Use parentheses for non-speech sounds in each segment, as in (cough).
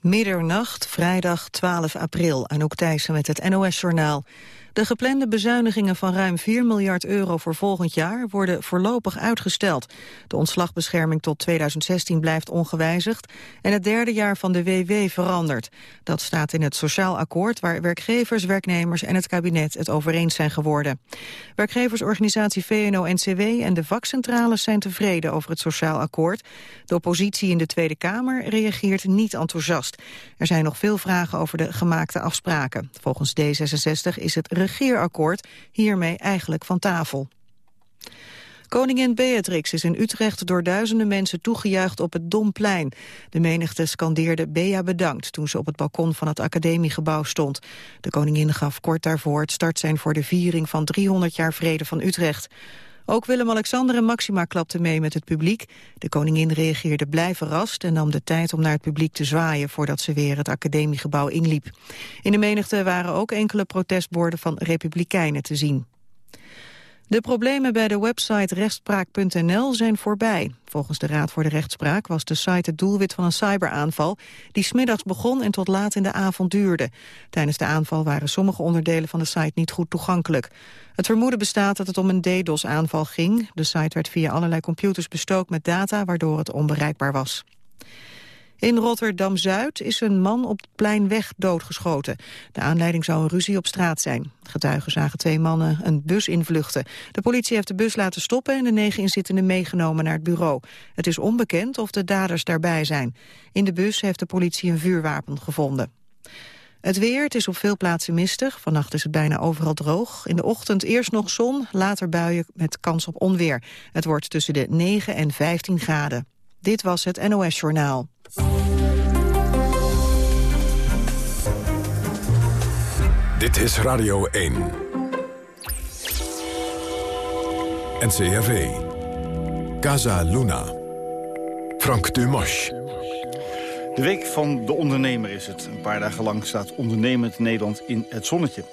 Middernacht, vrijdag 12 april. Anouk Thijssen met het NOS-journaal. De geplande bezuinigingen van ruim 4 miljard euro voor volgend jaar worden voorlopig uitgesteld. De ontslagbescherming tot 2016 blijft ongewijzigd en het derde jaar van de WW verandert. Dat staat in het sociaal akkoord waar werkgevers, werknemers en het kabinet het over eens zijn geworden. Werkgeversorganisatie VNO-NCW en de vakcentrales zijn tevreden over het sociaal akkoord. De oppositie in de Tweede Kamer reageert niet enthousiast. Er zijn nog veel vragen over de gemaakte afspraken. Volgens D66 is het regeerakkoord hiermee eigenlijk van tafel. Koningin Beatrix is in Utrecht door duizenden mensen toegejuicht op het Domplein. De menigte scandeerde Bea bedankt toen ze op het balkon van het academiegebouw stond. De koningin gaf kort daarvoor het startsein voor de viering van 300 jaar vrede van Utrecht. Ook Willem-Alexander en Maxima klapten mee met het publiek. De koningin reageerde blij verrast en nam de tijd om naar het publiek te zwaaien... voordat ze weer het academiegebouw inliep. In de menigte waren ook enkele protestborden van republikeinen te zien. De problemen bij de website rechtspraak.nl zijn voorbij. Volgens de Raad voor de Rechtspraak was de site het doelwit van een cyberaanval... die smiddags begon en tot laat in de avond duurde. Tijdens de aanval waren sommige onderdelen van de site niet goed toegankelijk. Het vermoeden bestaat dat het om een DDoS-aanval ging. De site werd via allerlei computers bestookt met data... waardoor het onbereikbaar was. In Rotterdam-Zuid is een man op het pleinweg doodgeschoten. De aanleiding zou een ruzie op straat zijn. Getuigen zagen twee mannen een bus invluchten. De politie heeft de bus laten stoppen en de negen inzittenden meegenomen naar het bureau. Het is onbekend of de daders daarbij zijn. In de bus heeft de politie een vuurwapen gevonden. Het weer, het is op veel plaatsen mistig. Vannacht is het bijna overal droog. In de ochtend eerst nog zon, later buien met kans op onweer. Het wordt tussen de 9 en 15 graden. Dit was het NOS Journaal. Dit is Radio 1. NCRV. Casa Luna. Frank Dumas. De week van de ondernemer is het. Een paar dagen lang staat ondernemend Nederland in het zonnetje.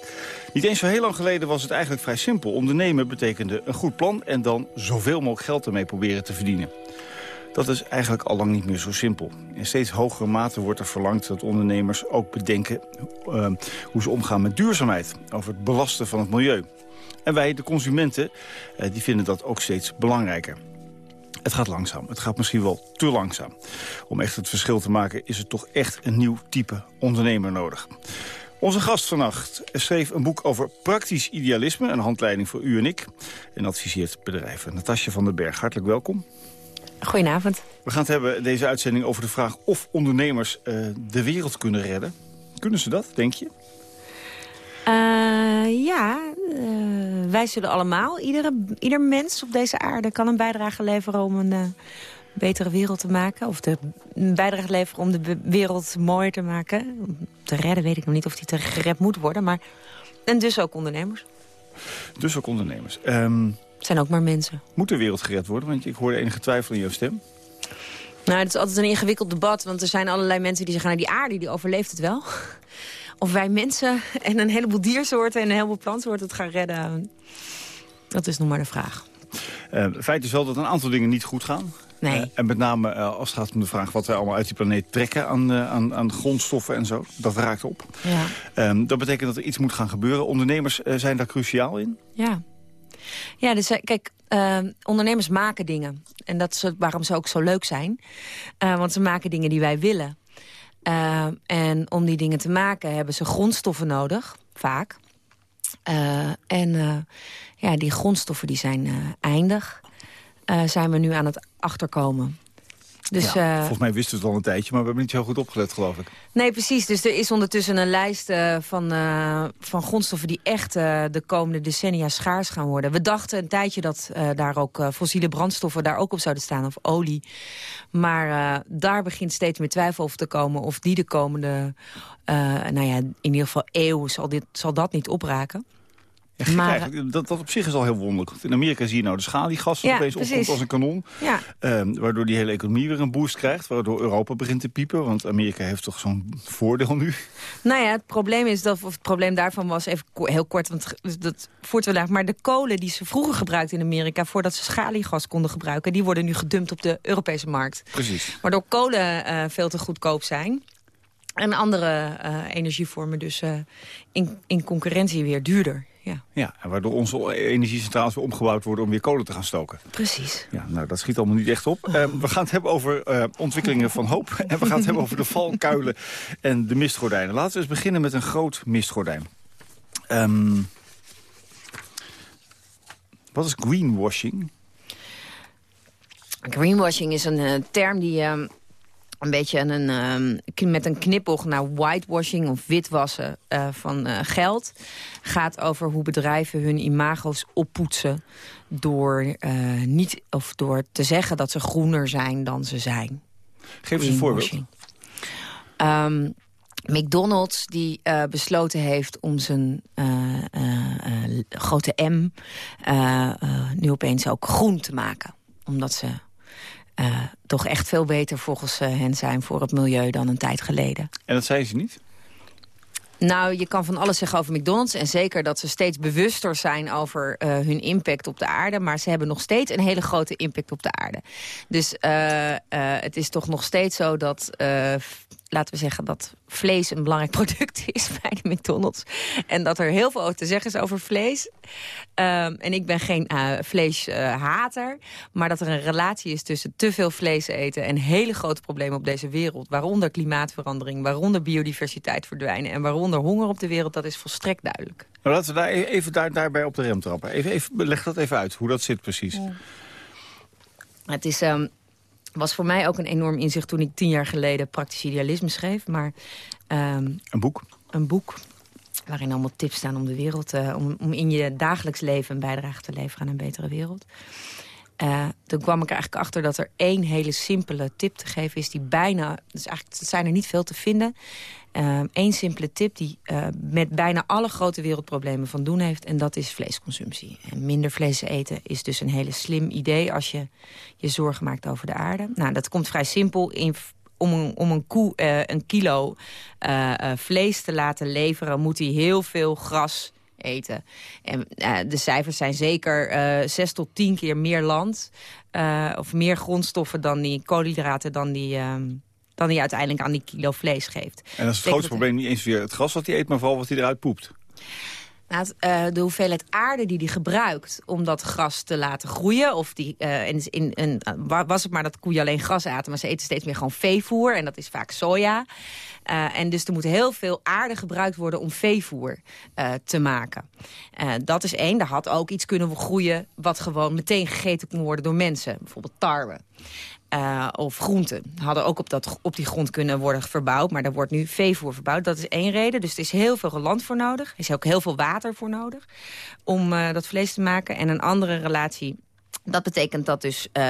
Niet eens zo heel lang geleden was het eigenlijk vrij simpel. Ondernemen betekende een goed plan en dan zoveel mogelijk geld ermee proberen te verdienen. Dat is eigenlijk al lang niet meer zo simpel. In steeds hogere mate wordt er verlangd dat ondernemers ook bedenken... Uh, hoe ze omgaan met duurzaamheid, over het belasten van het milieu. En wij, de consumenten, uh, die vinden dat ook steeds belangrijker. Het gaat langzaam. Het gaat misschien wel te langzaam. Om echt het verschil te maken is er toch echt een nieuw type ondernemer nodig. Onze gast vannacht schreef een boek over praktisch idealisme... een handleiding voor u en ik. En adviseert bedrijven. Natasja van den Berg, hartelijk welkom. Goedenavond. We gaan het hebben deze uitzending over de vraag of ondernemers uh, de wereld kunnen redden. Kunnen ze dat, denk je? Uh, ja, uh, wij zullen allemaal, iedere, ieder mens op deze aarde kan een bijdrage leveren om een betere wereld te maken. Of de, een bijdrage leveren om de wereld mooier te maken. Te redden weet ik nog niet of die te gered moet worden. Maar, en dus ook ondernemers. Dus ook ondernemers. Um, het zijn ook maar mensen. Moet de wereld gered worden? Want ik hoorde enige twijfel in jouw stem. Nou, het is altijd een ingewikkeld debat. Want er zijn allerlei mensen die zeggen... Nou, die aarde die overleeft het wel. Of wij mensen en een heleboel diersoorten en een heleboel plantsoorten het gaan redden. Dat is nog maar de vraag. Uh, feit is wel dat een aantal dingen niet goed gaan. Nee. Uh, en met name uh, als het gaat om de vraag wat wij allemaal uit die planeet trekken aan, aan, aan grondstoffen en zo. Dat raakt op. Ja. Um, dat betekent dat er iets moet gaan gebeuren. Ondernemers zijn daar cruciaal in. Ja. Ja, dus kijk, uh, ondernemers maken dingen. En dat is waarom ze ook zo leuk zijn. Uh, want ze maken dingen die wij willen. Uh, en om die dingen te maken hebben ze grondstoffen nodig, vaak. en ja, die grondstoffen die zijn eindig. zijn we nu aan het achterkomen. Dus, ja, volgens mij wisten we het al een tijdje, maar we hebben niet zo goed opgelet, geloof ik. Nee, precies. Dus er is ondertussen een lijst uh, van, uh, van grondstoffen... die echt de komende decennia schaars gaan worden. We dachten een tijdje dat daar ook fossiele brandstoffen daar ook op zouden staan, of olie. Maar daar begint steeds meer twijfel over te komen... of die de komende, nou ja, in ieder geval eeuw zal, dit, zal dat niet opraken. Ja, maar, dat, dat op zich is al heel wonderlijk. In Amerika zie je nou de schaliegas ja, opeens opkomt als een kanon. Ja. Um, waardoor die hele economie weer een boost krijgt. Waardoor Europa begint te piepen. Want Amerika heeft toch zo'n voordeel nu? Nou ja, het probleem is dat, of het probleem daarvan was even heel kort. Want dat voert wel laag. Maar de kolen die ze vroeger gebruikten in Amerika. Voordat ze schaliegas konden gebruiken. Die worden nu gedumpt op de Europese markt. Precies. Waardoor kolen uh, veel te goedkoop zijn. En andere energievormen dus in, in concurrentie weer duurder. Ja. ja, en waardoor onze energiecentrales weer omgebouwd worden om weer kolen te gaan stoken. Precies. Ja, nou, dat schiet allemaal niet echt op. Uh, we gaan het hebben over uh, ontwikkelingen van hoop. (laughs) En we gaan het hebben over de valkuilen en de mistgordijnen. Laten we eens beginnen met een groot mistgordijn. Um, wat is greenwashing? Greenwashing is een uh, term die uh, een beetje een, um, met een knipoog naar whitewashing of witwassen uh, van geld gaat over hoe bedrijven hun imago's oppoetsen door, niet, of door te zeggen dat ze groener zijn dan ze zijn. Geef eens een voorbeeld. Um, McDonald's die uh, besloten heeft om zijn uh, uh, grote M nu opeens ook groen te maken. Omdat ze toch echt veel beter volgens hen zijn voor het milieu dan een tijd geleden. En dat zei ze niet? Nou, je kan van alles zeggen over McDonald's. En zeker dat ze steeds bewuster zijn over uh, hun impact op de aarde. Maar ze hebben nog steeds een hele grote impact op de aarde. Dus uh, uh, het is toch nog steeds zo dat laten we zeggen dat vlees een belangrijk (laughs) product is bij de McDonald's. En dat er heel veel te zeggen is over vlees. Um, en ik ben geen uh, vleeshater. maar dat er een relatie is tussen te veel vlees eten... en hele grote problemen op deze wereld. Waaronder klimaatverandering, waaronder biodiversiteit verdwijnen... en waaronder honger op de wereld, dat is volstrekt duidelijk. Nou, laten we daar e-, even daar, daarbij op de rem trappen. Even, even, leg dat even uit, hoe dat zit precies. Ja. Het is... Um, was voor mij ook een enorm inzicht toen ik tien jaar geleden praktisch idealisme schreef. Maar, um, een boek? Een boek waarin allemaal tips staan om de wereld, uh, om, om in je dagelijks leven een bijdrage te leveren aan een betere wereld. Uh, toen kwam ik eigenlijk achter dat er één hele simpele tip te geven is... die bijna, dus eigenlijk zijn er niet veel te vinden... Eén uh, simpele tip die uh, met bijna alle grote wereldproblemen van doen heeft... en dat is vleesconsumptie. En minder vlees eten is dus een hele slim idee... als je je zorgen maakt over de aarde. Nou, dat komt vrij simpel in om een, om een koe uh, een kilo uh, vlees te laten leveren... moet hij heel veel gras eten. En de cijfers zijn zeker zes tot tien keer meer land... of meer grondstoffen dan die koolhydraten... dan die, ehm, dan hij uiteindelijk aan die kilo vlees geeft. En dat is het grootste probleem niet eens weer het gras wat hij eet... maar vooral wat hij eruit poept. Nou, uh, de hoeveelheid aarde die hij gebruikt om dat gras te laten groeien. Of die, uh, in, in, in, was het maar dat koeien alleen gras aten, maar ze eten steeds meer gewoon veevoer. En dat is vaak soja. Uh, en dus er moet heel veel aarde gebruikt worden om veevoer te maken. dat is één. Daar had ook iets kunnen groeien wat gewoon meteen gegeten kon worden door mensen. Bijvoorbeeld tarwe. Uh, of groenten hadden ook op, dat, op die grond kunnen worden verbouwd. Maar daar wordt nu veevoer verbouwd. Dat is één reden. Dus er is heel veel land voor nodig. Er is ook heel veel water voor nodig om uh, dat vlees te maken. En een andere relatie dat betekent dat dus uh,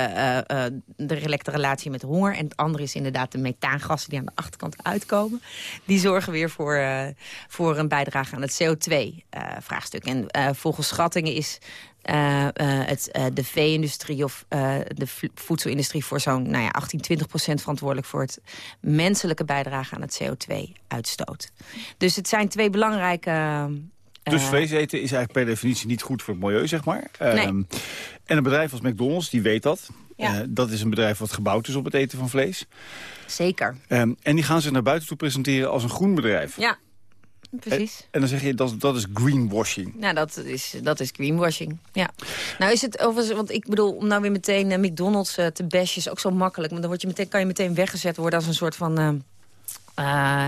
de directe relatie met honger. En het andere is inderdaad de methaangassen die aan de achterkant uitkomen. Die zorgen weer voor, voor een bijdrage aan het CO2-vraagstuk. en volgens schattingen is het, de vee-industrie of de voedselindustrie... voor zo'n nou ja, 18, 20 procent verantwoordelijk... voor het menselijke bijdrage aan het CO2-uitstoot. Dus het zijn twee belangrijke dus vlees eten is eigenlijk per definitie niet goed voor het milieu, zeg maar. Nee. Um, en een bedrijf als McDonald's, die weet dat. Ja. Uh, dat is een bedrijf wat gebouwd is op het eten van vlees. Zeker. Um, en die gaan zich naar buiten toe presenteren als een groen bedrijf. Ja, precies. En, en, dan zeg je, dat, dat is greenwashing. Nou, dat is, dat is greenwashing, ja. Nou is het overigens, want ik bedoel, om nou weer meteen uh, McDonald's uh, te bashen is ook zo makkelijk. Want dan word je meteen, kan je meteen weggezet worden als een soort van... Uh,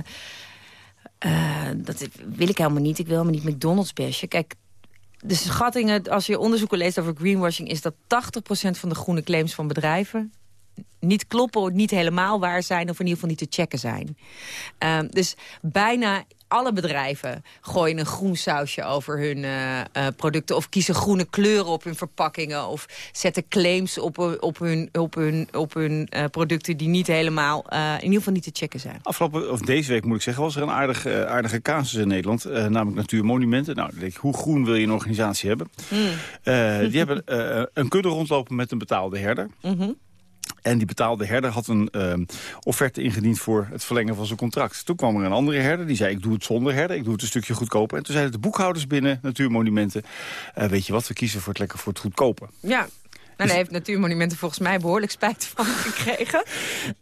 dat wil ik helemaal niet. Ik wil helemaal niet McDonald's bashen. Kijk, de schattingen, als je onderzoeken leest over greenwashing... is dat 80% van de groene claims van bedrijven niet kloppen, niet helemaal waar zijn... of in ieder geval niet te checken zijn. Uh, dus bijna alle bedrijven gooien een groen sausje over hun uh, uh, producten... of kiezen groene kleuren op hun verpakkingen... of zetten claims op, op hun, op hun, op hun uh, producten die niet helemaal... in ieder geval niet te checken zijn. Afgelopen, of deze week moet ik zeggen, was er een aardige, aardige casus in Nederland. namelijk natuurmonumenten. Nou, denk ik, hoe groen wil je een organisatie hebben? Mm. die hebben een kudde rondlopen met een betaalde herder. Mm -hmm. En die betaalde herder had een uh, offerte ingediend voor het verlengen van zijn contract. Toen kwam er een andere herder, die zei ik doe het zonder herder, ik doe het een stukje goedkoper. En toen zeiden de boekhouders binnen Natuurmonumenten, uh, weet je wat, we kiezen voor het lekker voor het goedkope. Ja, nou, daar heeft Natuurmonumenten volgens mij behoorlijk spijt van (laughs) gekregen.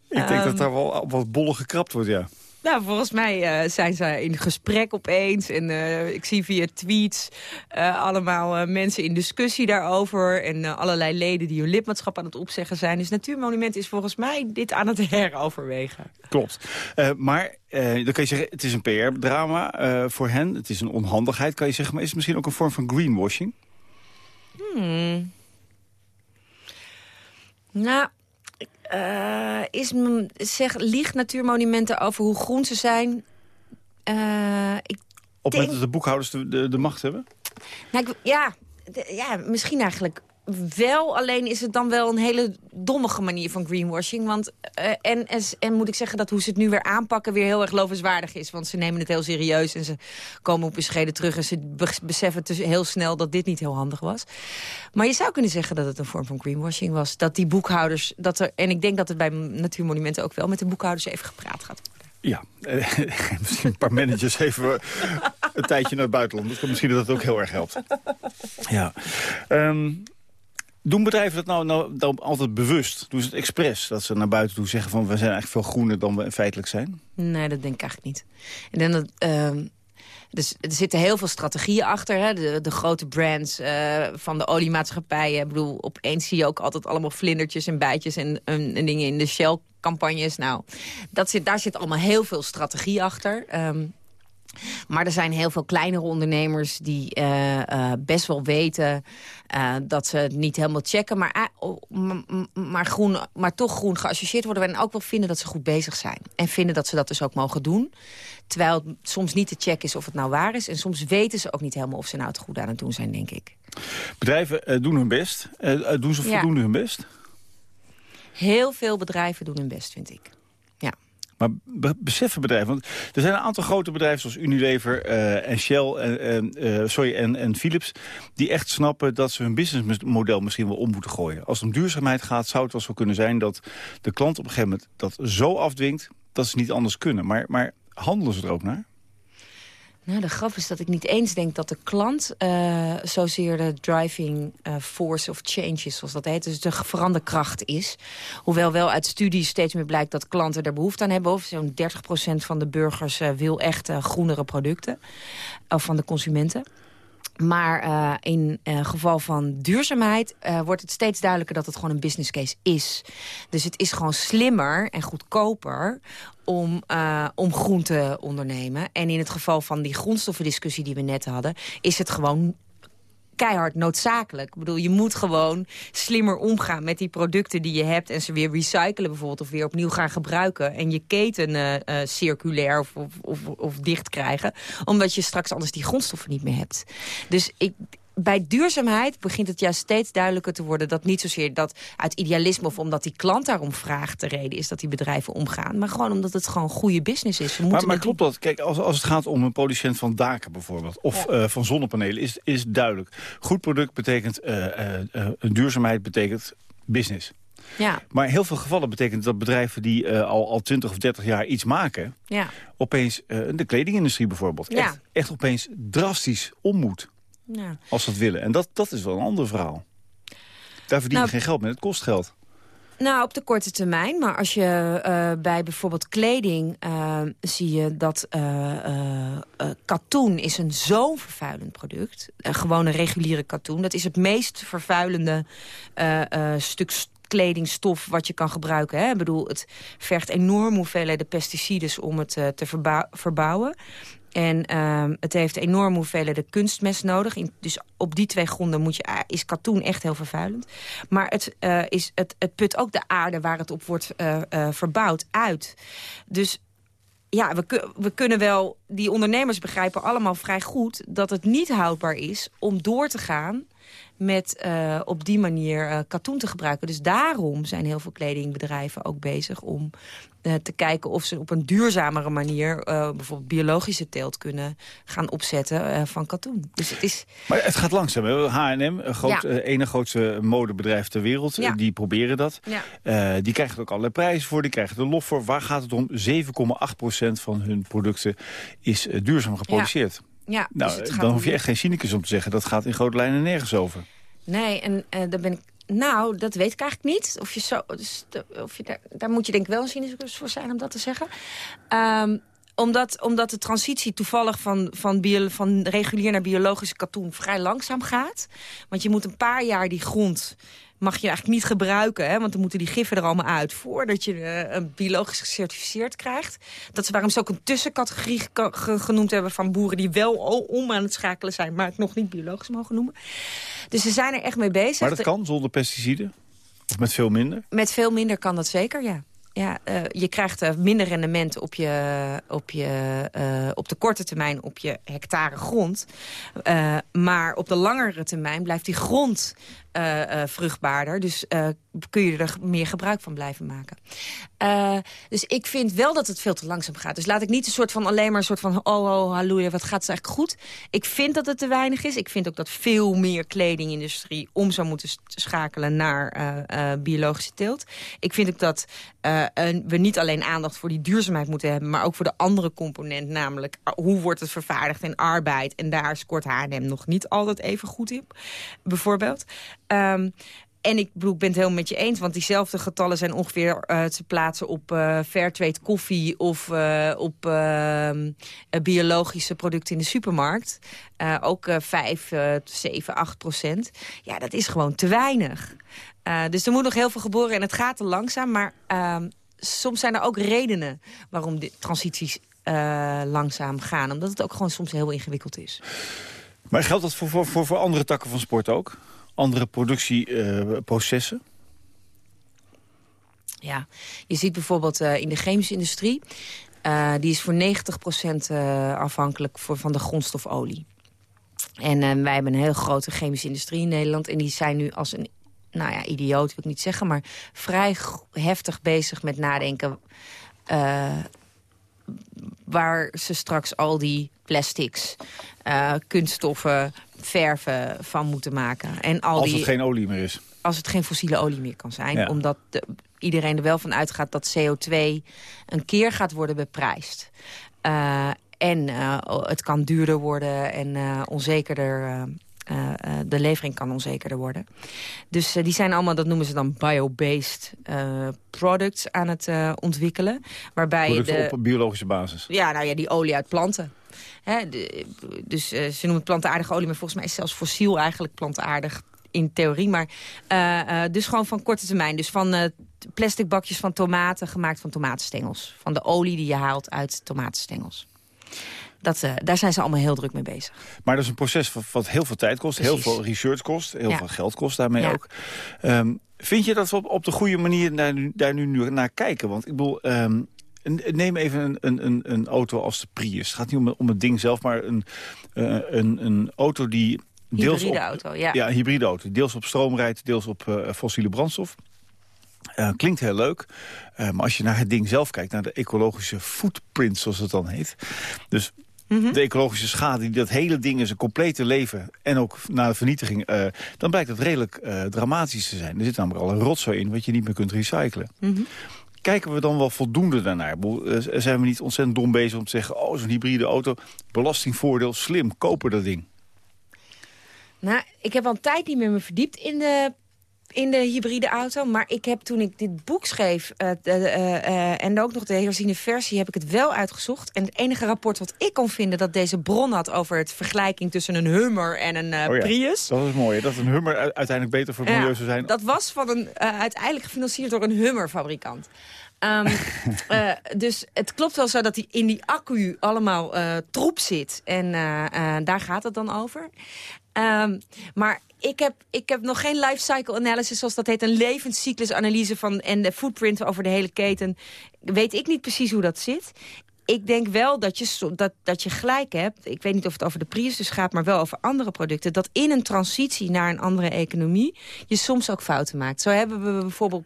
ik denk um, dat daar wel wat bollen gekrapt wordt, ja. Nou, volgens mij uh, zijn ze in gesprek opeens. En uh, ik zie via tweets uh, allemaal mensen in discussie daarover. En allerlei leden die hun lidmaatschap aan het opzeggen zijn. Dus Natuurmonument is volgens mij dit aan het (laughs) heroverwegen. Klopt. maar dan kan je zeggen, het is een PR-drama voor hen. Het is een onhandigheid, kan je zeggen. Maar is het misschien ook een vorm van greenwashing? Hmm. Nou, uh, is, zeg, liegt natuurmonumenten over hoe groen ze zijn? Uh, ik Op het moment dat de boekhouders de, de, de macht hebben? Nou, ja, ja, misschien eigenlijk wel, alleen is het dan wel een hele dommige manier van greenwashing. Want, en, en, en, moet ik zeggen dat hoe ze het nu weer aanpakken weer heel erg lovenswaardig is. Want ze nemen het heel serieus en ze komen op hun scheden terug... en ze beseffen heel snel dat dit niet heel handig was. Maar je zou kunnen zeggen dat het een vorm van greenwashing was. Dat die boekhouders, dat er, en ik denk dat het bij Natuurmonumenten ook wel... met de boekhouders even gepraat gaat. Ja, (laughs) misschien een paar managers even een tijdje naar het buitenland. Dus misschien dat het ook heel erg helpt. Ja. Um, doen bedrijven dat nou, nou, nou, altijd bewust? Doen ze het expres? Dat ze naar buiten toe zeggen van... we zijn eigenlijk veel groener dan we feitelijk zijn? Nee, dat denk ik eigenlijk niet. Ik denk dat... Dus er zitten heel veel strategieën achter. Hè? De, de grote brands uh, van de oliemaatschappijen. Ik bedoel, opeens zie je ook altijd allemaal vlindertjes en bijtjes... en, en, dingen in de Shell-campagnes. Nou, dat zit, daar zit allemaal heel veel strategie achter. Um, maar er zijn heel veel kleinere ondernemers die uh, uh, best wel weten uh, dat ze het niet helemaal checken. Maar, maar, groen, maar toch groen geassocieerd worden. En ook wel vinden dat ze goed bezig zijn. En vinden dat ze dat dus ook mogen doen. Terwijl het soms niet te checken is of het nou waar is. En soms weten ze ook niet helemaal of ze nou het goed aan het doen zijn, denk ik. Bedrijven doen hun best. doen ze voldoende hun best? Heel veel bedrijven doen hun best, vind ik. Maar beseffen bedrijven, want er zijn een aantal grote bedrijven zoals Unilever uh, en Shell en, uh, sorry, en, en Philips... die echt snappen dat ze hun businessmodel misschien wel om moeten gooien. Als het om duurzaamheid gaat, zou het wel zo kunnen zijn... dat de klant op een gegeven moment dat zo afdwingt dat ze niet anders kunnen. Maar, maar handelen ze er ook naar? Nou, de grap is dat ik niet eens denk dat de klant uh, zozeer de driving uh, force of change is, zoals dat heet. Dus de veranderkracht is. Hoewel wel uit studies steeds meer blijkt dat klanten er behoefte aan hebben. Of zo'n 30% van de burgers uh, wil echt groenere producten. Of van de consumenten. Maar uh, in uh, geval van duurzaamheid uh, wordt het steeds duidelijker dat het gewoon een business case is. Dus het is gewoon slimmer en goedkoper om, om groen te ondernemen. En in het geval van die grondstoffendiscussie die we net hadden... is het gewoon keihard noodzakelijk. Ik bedoel, je moet gewoon slimmer omgaan met die producten die je hebt... en ze weer recyclen bijvoorbeeld of weer opnieuw gaan gebruiken... en je keten uh, uh, circulair of, of, of dicht krijgen... omdat je straks anders die grondstoffen niet meer hebt. Dus ik, bij duurzaamheid begint het juist steeds duidelijker te worden... dat niet zozeer dat uit idealisme of omdat die klant daarom vraagt... de reden is dat die bedrijven omgaan. Maar gewoon omdat het gewoon goede business is. maar, maar klopt dat? Kijk, als, als het gaat om een producent van daken bijvoorbeeld... of uh, van zonnepanelen, is, is duidelijk. Goed product betekent... Uh, uh, duurzaamheid betekent business. Ja. Maar in heel veel gevallen betekent dat bedrijven die uh, al, al 20 of 30 jaar iets maken... Ja. opeens, uh, de kledingindustrie bijvoorbeeld, ja. echt, echt opeens drastisch om moet. Ja. Als ze het willen. En dat, dat is wel een ander verhaal. Daar verdienen nou, geen geld mee, het kost geld. Nou, op de korte termijn. Maar als je uh, bij bijvoorbeeld kleding uh, zie je dat uh, katoen is een zo'n vervuilend product. gewoon een reguliere katoen. Dat is het meest vervuilende stuk kledingstof wat je kan gebruiken. Hè? Ik bedoel, het vergt enorm hoeveelheden pesticides om het te verbouwen. En uh, het heeft enorm hoeveelheden kunstmest nodig. Dus op die twee gronden moet je, ah, is katoen echt heel vervuilend. Maar het, uh, is, het, het put ook de aarde waar het op wordt uh, verbouwd uit. Dus ja, we, we kunnen wel... Die ondernemers begrijpen allemaal vrij goed... dat het niet houdbaar is om door te gaan met uh, op die manier uh, katoen te gebruiken. Dus daarom zijn heel veel kledingbedrijven ook bezig om uh, te kijken of ze op een duurzamere manier bijvoorbeeld biologische teelt kunnen gaan opzetten van katoen. Dus het is... Maar het gaat langzaam. H&M, een groot, ja. ene grootste modebedrijf ter wereld, ja. die proberen dat. Ja. die krijgen er ook allerlei prijzen voor, die krijgen er lof voor. Waar gaat het om? 7,8% van hun producten is duurzaam geproduceerd. Ja, nou, dus dan hoef je echt geen cynicus om te zeggen. Dat gaat in grote lijnen nergens over. Nee, en uh, daar ben ik... Nou, dat weet ik eigenlijk niet. Of je zo, dus, of je daar, daar moet je denk ik wel een cynicus voor zijn om dat te zeggen. Um, omdat, omdat de transitie toevallig van, van, bio, van regulier naar biologische katoen vrij langzaam gaat. Want je moet een paar jaar die grond mag je eigenlijk niet gebruiken. Hè, want dan moeten die giffen er allemaal uit voordat je uh, een biologisch gecertificeerd krijgt. Dat is waarom ze ook een tussencategorie genoemd hebben van boeren die wel om aan het schakelen zijn, maar het nog niet biologisch mogen noemen. Dus ze zijn er echt mee bezig. Maar dat kan zonder pesticiden? Of met veel minder? Met veel minder kan dat zeker, ja. Ja, uh, je krijgt uh, minder rendement op, je, op, je, uh, op de korte termijn op je hectare grond. maar op de langere termijn blijft die grond uh, vruchtbaarder. Dus uh, kun je er meer gebruik van blijven maken. dus ik vind wel dat het veel te langzaam gaat. Dus laat ik niet een soort van alleen maar een soort van... oh, oh, halleluja, wat gaat het eigenlijk goed? Ik vind dat het te weinig is. Ik vind ook dat veel meer kledingindustrie om zou moeten schakelen naar biologische teelt. Ik vind ook dat we niet alleen aandacht voor die duurzaamheid moeten hebben... maar ook voor de andere component, namelijk hoe wordt het vervaardigd in arbeid. En daar scoort H&M nog niet altijd even goed in, bijvoorbeeld. Um, en ik, bedoel, ik ben het helemaal met je eens, want diezelfde getallen zijn ongeveer uh, te plaatsen op uh, Fairtrade koffie of uh, op ehm, biologische producten in de supermarkt. ook 5, 7, 8 procent. Ja, dat is gewoon te weinig. dus er moet nog heel veel geboren en het gaat te langzaam, maar ehm, soms zijn er ook redenen waarom transities langzaam gaan. Omdat het ook gewoon soms heel ingewikkeld is. Maar geldt dat voor, voor, voor andere takken van sport ook? Andere productieprocessen? ja, je ziet bijvoorbeeld uh, in de chemische industrie... Uh, die is voor 90% uh, afhankelijk voor, van de grondstof olie. En uh, wij hebben een heel grote chemische industrie in Nederland... en die zijn nu als een, nou ja, idioot wil ik niet zeggen... maar vrij heftig bezig met nadenken... waar ze straks al die plastics, kunststoffen, verven van moeten maken. En al als het geen olie meer is. Als het geen fossiele olie meer kan zijn. Omdat iedereen er wel van uitgaat dat CO2 een keer gaat worden beprijsd. Uh, en uh, het kan duurder worden en uh, onzekerder... de levering kan onzekerder worden. Dus die zijn allemaal, dat noemen ze dan biobased products aan het ontwikkelen. Waarbij Producten op biologische basis? Ja, nou ja, die olie uit planten dus uh, ze noemen plantaardige olie, maar volgens mij is zelfs fossiel eigenlijk plantaardig in theorie. Maar uh, uh, dus gewoon van korte termijn. Dus van plastic bakjes van tomaten gemaakt van tomatenstengels. Van de olie die je haalt uit tomatenstengels. Dat, daar zijn ze allemaal heel druk mee bezig. Maar dat is een proces wat heel veel tijd kost, heel veel research kost, heel veel geld kost daarmee ook. Um, vind je dat we op, op de goede manier daar nu, daar nu naar kijken? Want ik bedoel, um, Neem even een, een, een auto als de Prius. Het gaat niet om, om het ding zelf, maar een, uh, een, een auto die... Deels hybride op, auto, ja. Ja, hybride auto. Deels op stroom rijdt, deels op uh, fossiele brandstof. Uh, klinkt heel leuk, uh, maar als je naar het ding zelf kijkt... naar de ecologische footprint, zoals het dan heet... dus mm -hmm. de ecologische schade die dat hele ding in zijn complete leven... en ook na de vernietiging, uh, dan blijkt dat redelijk dramatisch te zijn. Er zit namelijk al een rotzooi in wat je niet meer kunt recyclen. Mm -hmm kijken we dan wel voldoende daarnaar? Eh, zijn we niet ontzettend dom bezig om te zeggen... oh, zo'n hybride auto, belastingvoordeel, slim, kopen dat ding? Nou, ik heb al een tijd niet meer me verdiept in de in de hybride auto. Maar ik heb toen ik dit boek schreef... Uh, uh, en ook nog de herziene versie, heb ik het wel uitgezocht. En het enige rapport wat ik kon vinden... dat deze bron had over het vergelijking tussen een Hummer en een oh ja, Prius. Dat is mooi, dat een Hummer uiteindelijk beter voor milieu zou zijn. Dat was van een, uiteindelijk gefinancierd door een Hummer-fabrikant. Um, uh, (laughs) dus het klopt wel zo dat die in die accu allemaal uh, troep zit. En uh, daar gaat het dan over. Um, maar ik heb, ik heb nog geen life cycle analysis, zoals dat heet. Een levenscyclusanalyse van en de footprint over de hele keten. Weet ik niet precies hoe dat zit. Ik denk wel dat je, dat, dat je gelijk hebt. Ik weet niet of het over de Prius dus gaat, maar wel over andere producten. Dat in een transitie naar een andere economie je soms ook fouten maakt. Zo hebben we bijvoorbeeld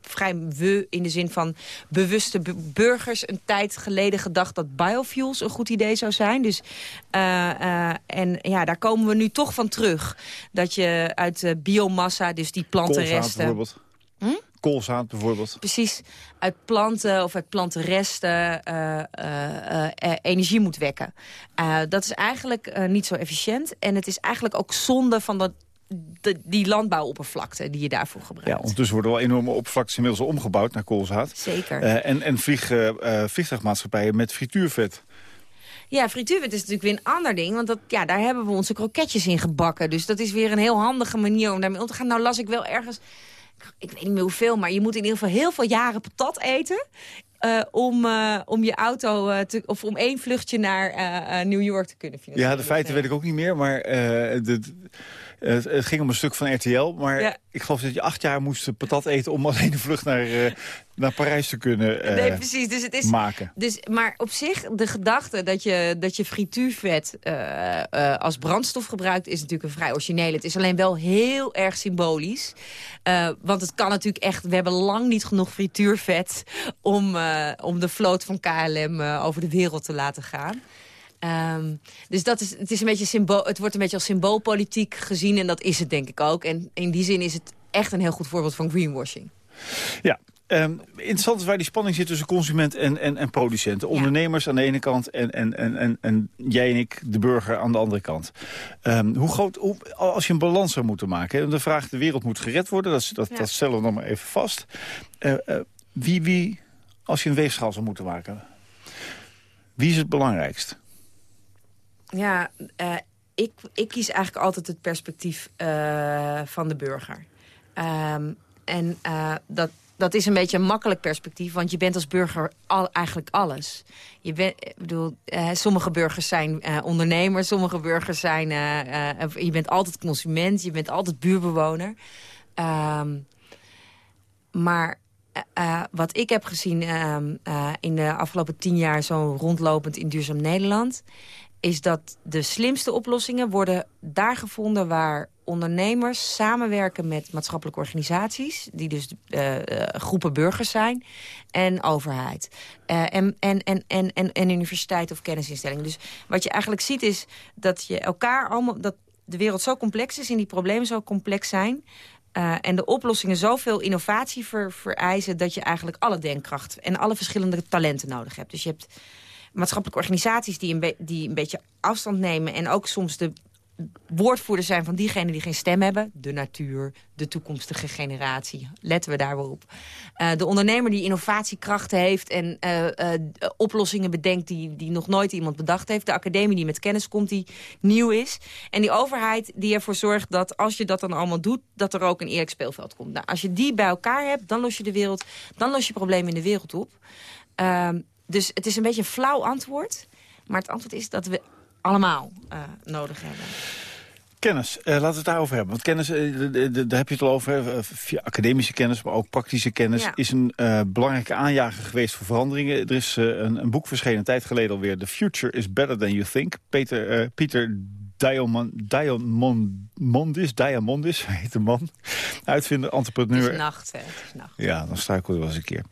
vrij we in de zin van bewuste burgers een tijd geleden gedacht dat biofuels een goed idee zou zijn. Dus, uh, uh, en ja, daar komen we nu toch van terug. Dat je uit uh, biomassa, dus die plantenresten... Koolzaad bijvoorbeeld. Precies, uit planten of uit plantenresten energie moet wekken. dat is eigenlijk niet zo efficiënt. En het is eigenlijk ook zonde van dat die landbouwoppervlakte die je daarvoor gebruikt. Ja, ondertussen worden wel enorme oppervlaktes inmiddels omgebouwd naar koolzaad. Zeker. Uh, en en vlieg, uh, vliegtuigmaatschappijen met frituurvet. Ja, frituurvet is natuurlijk weer een ander ding. Want dat, ja, daar hebben we onze kroketjes in gebakken. Dus dat is weer een heel handige manier om daarmee om te gaan. Nou las ik wel ergens ik weet niet meer hoeveel, maar je moet in ieder geval heel veel jaren patat eten. Uh, om, uh, om je auto, uh, te, of om één vluchtje naar New York te kunnen financieren. Ja, de feiten weet ik ook niet meer, maar het, het, ging om een stuk van RTL, maar ik geloof dat je acht jaar moest patat eten... om alleen de vlucht naar, uh, naar Parijs te kunnen uh, nee, precies. Dus het is, maken. Dus, maar op zich, de gedachte dat je, dat je frituurvet uh, als brandstof gebruikt... is natuurlijk een vrij origineel. Het is alleen wel heel erg symbolisch. want het kan natuurlijk echt... We hebben lang niet genoeg frituurvet om, om de vloot van KLM over de wereld te laten gaan. Um, dus dat is, het, is een beetje symbool, het wordt een beetje als symboolpolitiek gezien. En dat is het denk ik ook. En in die zin is het echt een heel goed voorbeeld van greenwashing. Ja, Um, interessant is waar die spanning zit tussen consument en, en, en producenten. Ondernemers aan de ene kant en, en, en, en, en jij en ik, de burger, aan de andere kant. Um, hoe groot, hoe, als je een balans zou moeten maken... de vraag, de wereld moet gered worden, dat, dat, dat stellen we dan maar even vast. Uh, uh, wie, wie, als je een weegschaal zou moeten maken... wie is het belangrijkst? Ja, uh, ik, ik kies eigenlijk altijd het perspectief uh, van de burger. Um, en uh, dat, dat is een beetje een makkelijk perspectief, want je bent als burger al, eigenlijk alles. Je bent, ik bedoel, sommige burgers zijn uh, ondernemers, sommige burgers zijn, je bent altijd consument, je bent altijd buurbewoner. Um, maar wat ik heb gezien um, in de afgelopen tien jaar zo rondlopend in Duurzaam Nederland is dat de slimste oplossingen worden daar gevonden waar ondernemers samenwerken met maatschappelijke organisaties... die dus uh, groepen burgers zijn, en overheid. Uh, en, en, en, en, en, en universiteit of kennisinstellingen. Dus wat je eigenlijk ziet is dat je elkaar allemaal... dat de wereld zo complex is en die problemen zo complex zijn... En de oplossingen zoveel innovatie ver, vereisen... dat je eigenlijk alle denkkracht en alle verschillende talenten nodig hebt. Dus je hebt maatschappelijke organisaties die een, die een beetje afstand nemen... en ook soms de woordvoerders zijn van diegenen die geen stem hebben. De natuur, de toekomstige generatie. Letten we daar wel op. Uh, de ondernemer die innovatiekrachten heeft en uh, uh, oplossingen bedenkt die, die nog nooit iemand bedacht heeft. De academie die met kennis komt die nieuw is. En die overheid die ervoor zorgt dat als je dat dan allemaal doet, dat er ook een eerlijk speelveld komt. Nou, als je die bij elkaar hebt, dan los je de wereld, dan los je problemen in de wereld op. Ehm, dus het is een beetje een flauw antwoord. Maar het antwoord is dat we allemaal uh, nodig hebben. Kennis, uh, laten we het daarover hebben. Want kennis, uh, daar heb je het al over. via academische kennis, maar ook praktische kennis... Ja. is een belangrijke aanjager geweest voor veranderingen. Er is een, een, boek verschenen een tijd geleden alweer. The Future is Better Than You Think. Peter, Diamond, Diamondis, (laughs) Diamondis heet de man. Uitvinder, entrepreneur. Het is nacht, hè. Het is nacht. Ja, dan struikel ik wel eens een keer.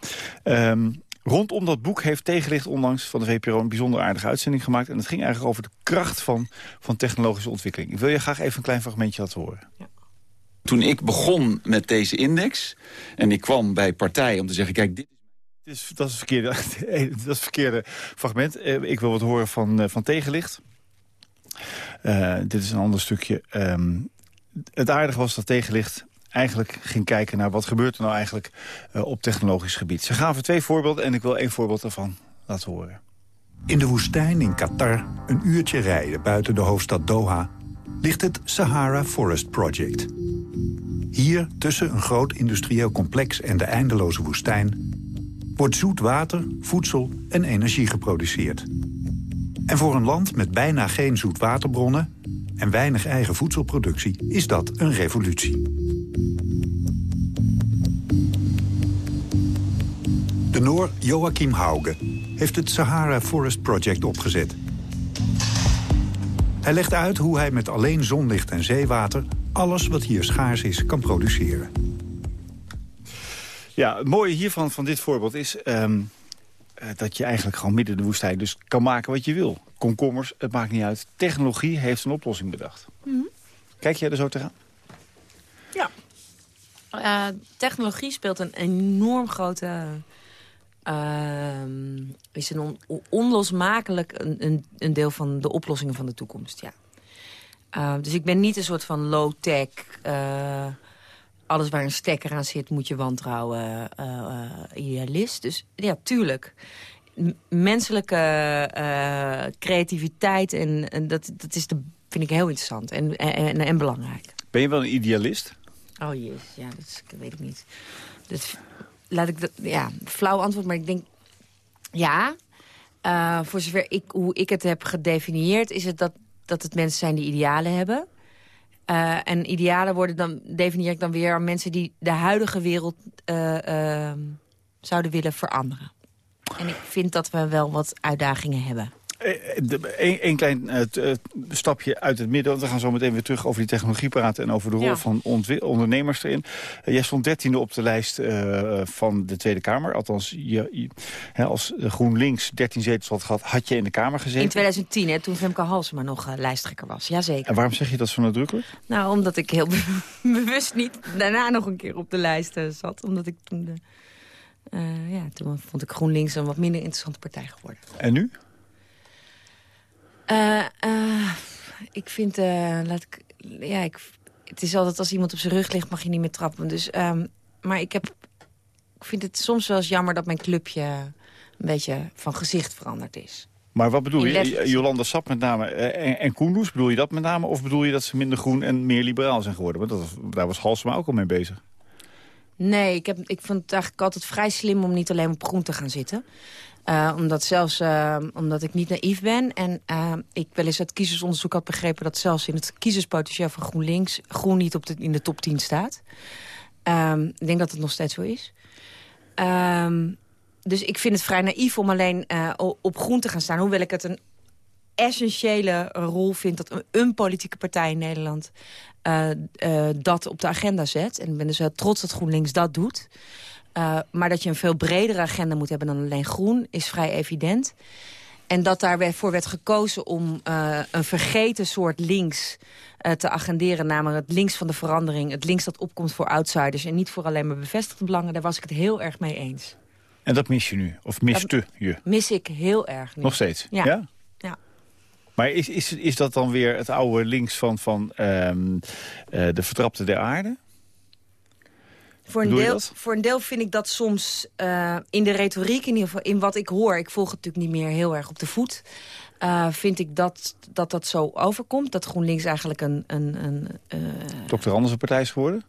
Um, Rondom dat boek heeft Tegenlicht onlangs van de VPRO een bijzonder aardige uitzending gemaakt. En het ging eigenlijk over de kracht van, van technologische ontwikkeling. Ik wil je graag even een klein fragmentje laten horen. Ja. Toen ik begon met deze index en ik kwam bij partijen om te zeggen... kijk, dit is, dat, is het verkeerde, (laughs) dat is het verkeerde fragment. Eh, ik wil wat horen van, eh, van Tegenlicht. Uh, dit is een ander stukje. Um, het aardige was dat Tegenlicht eigenlijk ging kijken naar wat gebeurt er nou eigenlijk uh, op technologisch gebied. Ze gaven twee voorbeelden en ik wil één voorbeeld daarvan laten horen. In de woestijn in Qatar, een uurtje rijden buiten de hoofdstad Doha... ligt het Sahara Forest Project. Hier, tussen een groot industrieel complex en de eindeloze woestijn... wordt zoet water, voedsel en energie geproduceerd. En voor een land met bijna geen zoetwaterbronnen... en weinig eigen voedselproductie is dat een revolutie. De Noor Joachim Hauge heeft het Sahara Forest Project opgezet. Hij legt uit hoe hij met alleen zonlicht en zeewater... alles wat hier schaars is, kan produceren. Ja, het mooie hiervan, van dit voorbeeld is... Um, dat je eigenlijk gewoon midden de woestijn dus kan maken wat je wil. Komkommers, het maakt niet uit. Technologie heeft een oplossing bedacht. Mm -hmm. Kijk jij er zo tegenaan? Ja. Uh, technologie speelt een enorm grote uh, is een on onlosmakelijk een, een, een, deel van de oplossingen van de toekomst, ja. Uh, dus ik ben niet een soort van low-tech... Alles waar een stekker aan zit moet je wantrouwen idealist. Dus ja, tuurlijk. Menselijke creativiteit, en, en, dat, dat is de, vind ik heel interessant en, en, en, belangrijk. Ben je wel een idealist? Oh jezus, ja, dat, is, dat weet ik niet. Dat, laat ik dat, ja, flauw antwoord, maar ik denk... Ja, uh, voor zover ik, hoe ik het heb gedefinieerd... is het dat, dat het mensen zijn die idealen hebben. Uh, en idealen worden dan, definieer ik dan weer... aan mensen die de huidige wereld uh, zouden willen veranderen. En ik vind dat we wel wat uitdagingen hebben. Een klein uh, stapje uit het midden. Want we gaan zo meteen weer terug over die technologie praten... en over de rol ja. van ondernemers erin. Uh, jij stond dertiende op de lijst uh, van de Tweede Kamer. Althans, je, je, hè, als GroenLinks 13 zetels had gehad... had je in de Kamer gezeten. In 2010, hè, toen Femke Halsema nog lijsttrekker was. Jazeker. En waarom zeg je dat zo nadrukkelijk? Nou, omdat ik heel (laughs) bewust niet daarna nog een keer op de lijst zat. Omdat ik toen... De, ja, toen vond ik GroenLinks een wat minder interessante partij geworden. En nu? Uh, uh, ik vind, laat ik, ja, ik, het is altijd als iemand op zijn rug ligt mag je niet meer trappen. Dus, um, maar ik heb, ik vind het soms wel eens jammer dat mijn clubje een beetje van gezicht veranderd is. Maar wat bedoel je? Jolanda Sap met name en, en Koenders, bedoel je dat met name? Of bedoel je dat ze minder groen en meer liberaal zijn geworden? Want dat, daar was Halsema ook al mee bezig. Nee, ik, heb, ik vond het eigenlijk altijd vrij slim om niet alleen op groen te gaan zitten. Uh, omdat zelfs uh, omdat ik niet naïef ben. En uh, ik wel eens uit kiezersonderzoek had begrepen... dat zelfs in het kiezerspotentieel van GroenLinks... groen niet op de, in de top 10 staat. Um, ik denk dat het nog steeds zo is. Um, dus ik vind het vrij naïef om alleen op groen te gaan staan. Hoewel ik het een essentiële rol vind... dat een, een politieke partij in Nederland dat op de agenda zet. En ik ben dus heel trots dat GroenLinks dat doet... Uh, maar dat je een veel bredere agenda moet hebben dan alleen groen... is vrij evident. En dat daarvoor werd gekozen om een vergeten soort links te agenderen. Namelijk het links van de verandering. Het links dat opkomt voor outsiders. En niet voor alleen maar bevestigde belangen. Daar was ik het heel erg mee eens. En dat mis je nu? Of miste je? Mis ik heel erg nu. Nog steeds? Ja. ja? Maar is, is, is dat dan weer het oude links van, van um, de vertrapte der aarde? Voor een, deel, voor een deel vind ik dat soms uh, in de retoriek, in ieder geval in wat ik hoor... ik volg het natuurlijk niet meer heel erg op de voet... Uh, vind ik dat, dat dat zo overkomt. Dat GroenLinks eigenlijk een... een, een Dr. Anders partij is geworden?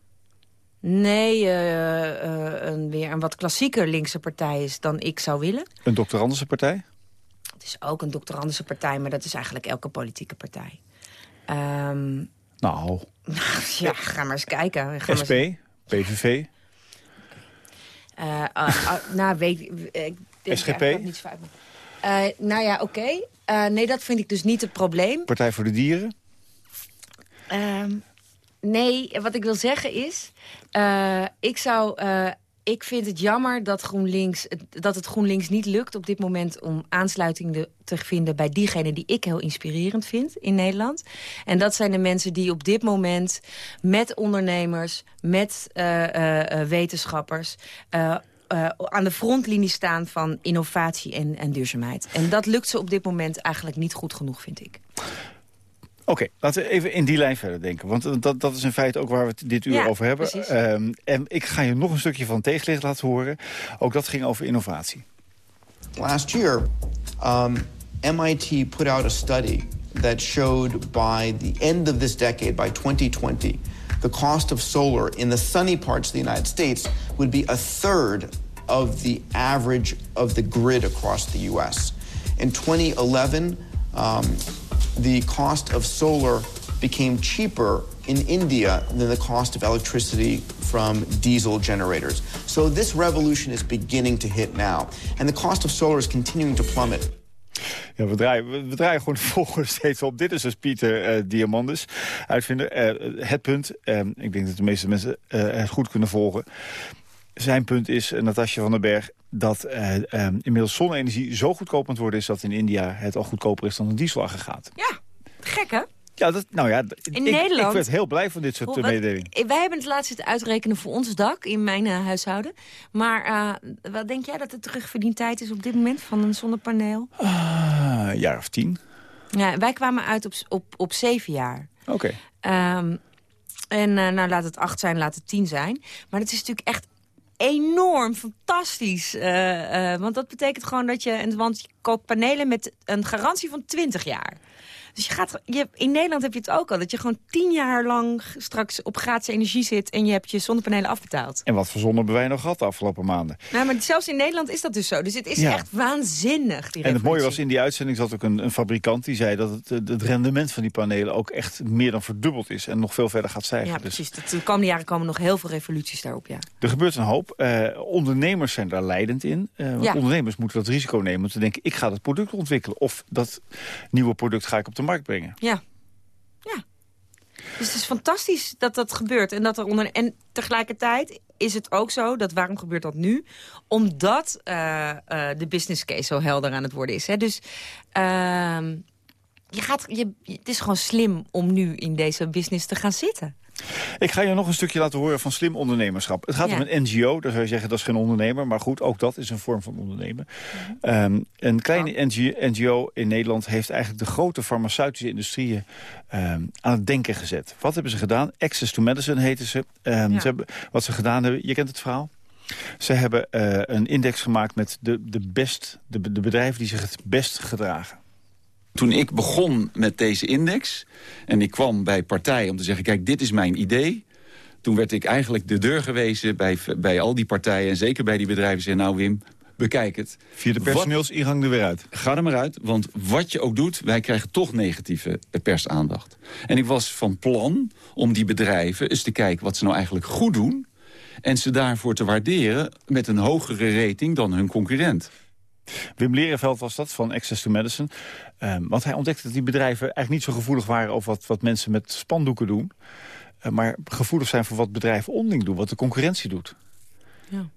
Nee, een, weer een wat klassieker linkse partij is dan ik zou willen. Een Dr. Andersen partij? Het is ook een. Andersen partij, maar dat is eigenlijk elke politieke partij. Um, (laughs) nou... (laughs) ja, ga maar eens kijken. Ga SP? Eens... PVV? Uh, uh, nou, weet ik... SGP? Niet uh, nou ja, oké. Okay. nee, dat vind ik dus niet het probleem. Partij voor de Dieren? Ehm, nee, wat ik wil zeggen is... ik zou ik vind het jammer dat, GroenLinks, dat het GroenLinks niet lukt op dit moment... om aansluiting te vinden bij diegenen die ik heel inspirerend vind in Nederland. En dat zijn de mensen die op dit moment met ondernemers, met uh, uh, wetenschappers... Uh, uh, aan de frontlinie staan van innovatie en, en duurzaamheid. En dat lukt ze op dit moment eigenlijk niet goed genoeg, vind ik. Oké, laten we even in die lijn verder denken. Want dat, dat is in feite ook waar we het dit uur ja, over hebben. Um, en ik ga je nog een stukje van tegenlicht laten horen. Ook dat ging over innovatie. Last year, um, MIT put out a study that showed by the end of this decade, by 2020... the cost of solar in the sunny parts of the United States would be a third of the average of the grid across the U.S. In 2011... Um, the cost of solar became cheaper in India than the cost of electricity from diesel generators. So this revolution is beginning to hit now. And the cost of solar is continuing to plummet. Ja, we draaien, gewoon (laughs) volgens steeds op. Dit is dus Pieter uh, Diamandis, uitvinder. Uh, het punt, uh, ik denk dat de meeste mensen het goed kunnen volgen. Zijn punt is, Natasja van den Berg, dat inmiddels zonne-energie zo goedkoop aan het worden is... dat in India het al goedkoper is dan een dieselaggregaat. Ja, gek hè? Ja, dat, nou ja, in ik, Nederland, ik werd heel blij van dit soort mededelingen. Wij hebben het laatst zitten uitrekenen voor ons dak in mijn uh, huishouden. Maar uh, wat denk jij dat de terugverdientijd is op dit moment van een zonnepaneel? Uh, een jaar of tien. Ja, wij kwamen uit op, op, op zeven jaar. Oké. Ehm, en eh, nou, laat het acht zijn, laat het tien zijn. Maar het is natuurlijk echt enorm fantastisch. Uh, uh, want dat betekent gewoon dat je... Want je koopt panelen met een garantie van 20 jaar. Dus je gaat, je, in Nederland heb je het ook al. Dat je gewoon tien jaar lang straks op gratis energie zit... en je hebt je zonnepanelen afbetaald. En wat voor zon hebben wij nog gehad de afgelopen maanden? Nou, maar zelfs in Nederland is dat dus zo. Dus het is echt waanzinnig, die En het mooie was, in die uitzending zat ook een, een fabrikant... die zei dat het, het, rendement van die panelen ook echt meer dan verdubbeld is... en nog veel verder gaat stijgen. Ja, precies. Dus. De komende jaren komen nog heel veel revoluties daarop, ja. Er gebeurt een hoop. Uh, ondernemers zijn daar leidend in. Uh, want ja. ondernemers moeten dat risico nemen. Om te denken, ik ga dat product ontwikkelen. Of dat nieuwe product ga ik op de markt brengen. Ja. Ja. Dus het is fantastisch dat dat gebeurt. En, dat er onder... en tegelijkertijd is het ook zo, dat waarom gebeurt dat nu? Omdat uh, de business case zo helder aan het worden is. Hè? Dus uh, je gaat, je, het is gewoon slim om nu in deze business te gaan zitten. Ik ga je nog een stukje laten horen van slim ondernemerschap. Het gaat ja. om een NGO, daar zou je zeggen dat is geen ondernemer. Maar goed, ook dat is een vorm van ondernemen. Um, een kleine NGO in Nederland heeft eigenlijk de grote farmaceutische industrieën um, aan het denken gezet. Wat hebben ze gedaan? Access to Medicine heten ze. Um, ja. ze hebben, wat ze gedaan hebben, je kent het verhaal? Ze hebben uh, een index gemaakt met de, de, best, de, de bedrijven die zich het best gedragen. Toen ik begon met deze index en ik kwam bij partijen om te zeggen... kijk, dit is mijn idee... toen werd ik eigenlijk de deur gewezen bij, bij al die partijen... en zeker bij die bedrijven zeggen, nou Wim, bekijk het. Via de personeelsingang er weer uit. Ga er maar uit, want wat je ook doet... wij krijgen toch negatieve persaandacht. En ik was van plan om die bedrijven eens te kijken... wat ze nou eigenlijk goed doen... en ze daarvoor te waarderen met een hogere rating dan hun concurrent. Wim Lerenveld was dat, van Access to Medicine. Um, want hij ontdekte dat die bedrijven eigenlijk niet zo gevoelig waren... over wat, wat mensen met spandoeken doen. Uh, maar gevoelig zijn voor wat bedrijven onderling doen. Wat de concurrentie doet. Ja,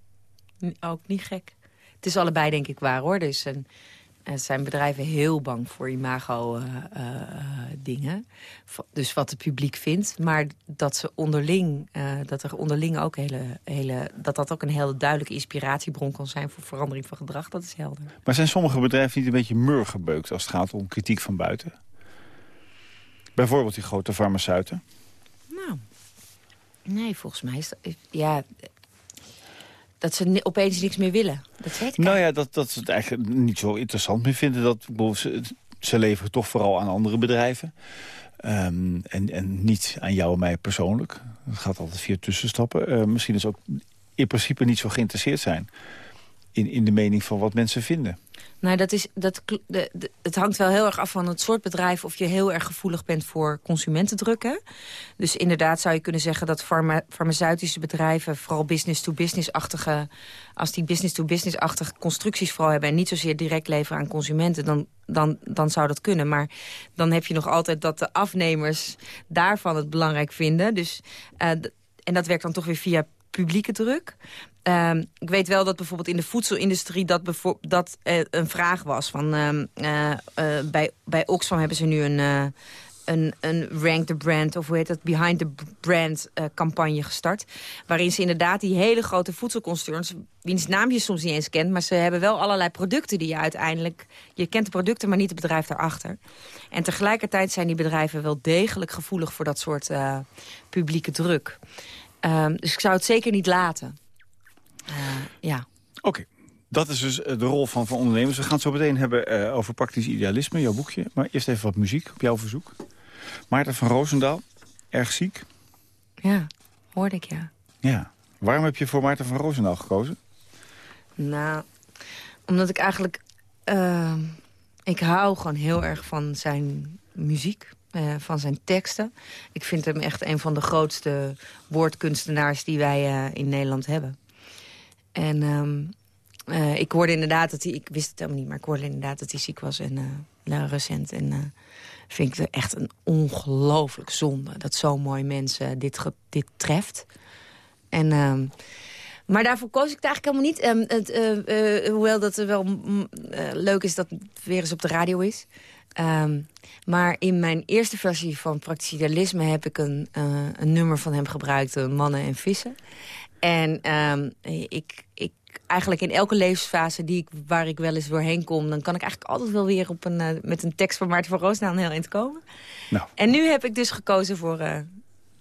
ook niet gek. Het is allebei denk ik waar hoor. Dus een, er zijn bedrijven heel bang voor imago-dingen. Uh, uh, dus wat het publiek vindt. Maar dat ze onderling, uh, dat er onderling ook hele, hele... dat dat ook een hele duidelijke inspiratiebron kan zijn... voor verandering van gedrag, dat is helder. Maar zijn sommige bedrijven niet een beetje murgebeukt... als het gaat om kritiek van buiten? Bijvoorbeeld die grote farmaceuten? Nou, nee, volgens mij is dat... Ja, dat ze opeens niks meer willen. Dat weet ik Nou ja, dat, dat ze het eigenlijk niet zo interessant meer vinden. Dat, ze, ze leveren toch vooral aan andere bedrijven. Um, en, en niet aan jou en mij persoonlijk. Dat gaat altijd via tussenstappen. Uh, misschien is ook in principe niet zo geïnteresseerd zijn... in, in de mening van wat mensen vinden. Nou, dat is, dat, de, het hangt wel heel erg af van het soort bedrijf... of je heel erg gevoelig bent voor consumentendrukken. Dus inderdaad zou je kunnen zeggen dat farma, farmaceutische bedrijven... vooral business-to-business-achtige... als die business-to-business-achtige constructies vooral hebben... en niet zozeer direct leveren aan consumenten... Dan, dan, dan zou dat kunnen. Maar dan heb je nog altijd dat de afnemers daarvan het belangrijk vinden. Dus, uh, en dat werkt dan toch weer via publieke druk. Um, ik weet wel dat bijvoorbeeld in de voedselindustrie dat, dat uh, een vraag was. Van, uh, uh, bij, bij Oxfam hebben ze nu een, een, een Rank the Brand... of hoe heet dat, Behind the Brand campagne gestart. Waarin ze inderdaad die hele grote voedselconcerns... wiens naam je soms niet eens kent... maar ze hebben wel allerlei producten die je uiteindelijk... je kent de producten, maar niet het bedrijf daarachter. En tegelijkertijd zijn die bedrijven wel degelijk gevoelig... voor dat soort publieke druk. Um, dus ik zou het zeker niet laten. Uh, ja. Oké. Okay. Dat is dus de rol van, van ondernemers. We gaan het zo meteen hebben uh, over praktisch idealisme, jouw boekje. Maar eerst even wat muziek op jouw verzoek. Maarten van Roosendaal, erg ziek. Ja, hoorde ik, ja. Ja. Waarom heb je voor Maarten van Roosendaal gekozen? Nou, omdat ik eigenlijk... Uh, ik hou gewoon heel erg van zijn muziek. Uh, van zijn teksten. Ik vind hem echt een van de grootste woordkunstenaars die wij uh, in Nederland hebben. En um, uh, ik hoorde inderdaad dat hij... Ik wist het helemaal niet, maar ik hoorde inderdaad dat hij ziek was. En nou, recent. En vind ik echt een ongelooflijk zonde... dat zo'n mooi mensen dit, dit treft. En... Maar daarvoor koos ik het eigenlijk helemaal niet. Um, het, uh, uh, hoewel dat wel uh, leuk is dat het weer eens op de radio is. Um, maar in mijn eerste versie van Praktisch Idealisme heb ik een, een nummer van hem gebruikt. Mannen en Vissen. En um, ik, ik eigenlijk in elke levensfase die ik, waar ik wel eens doorheen kom... dan kan ik eigenlijk altijd wel weer op een, uh, met een tekst van Maarten van Roosnaal heel eind komen. Nou. En nu heb ik dus gekozen voor uh,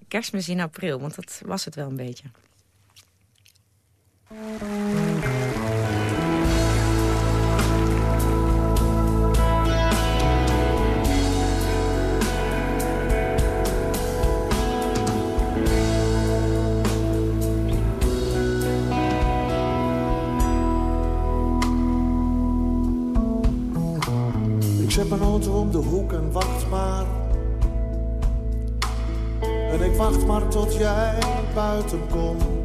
kerstmis in april, want dat was het wel een beetje. Zet mijn auto om de hoek en wacht maar. En ik wacht maar tot jij buiten komt.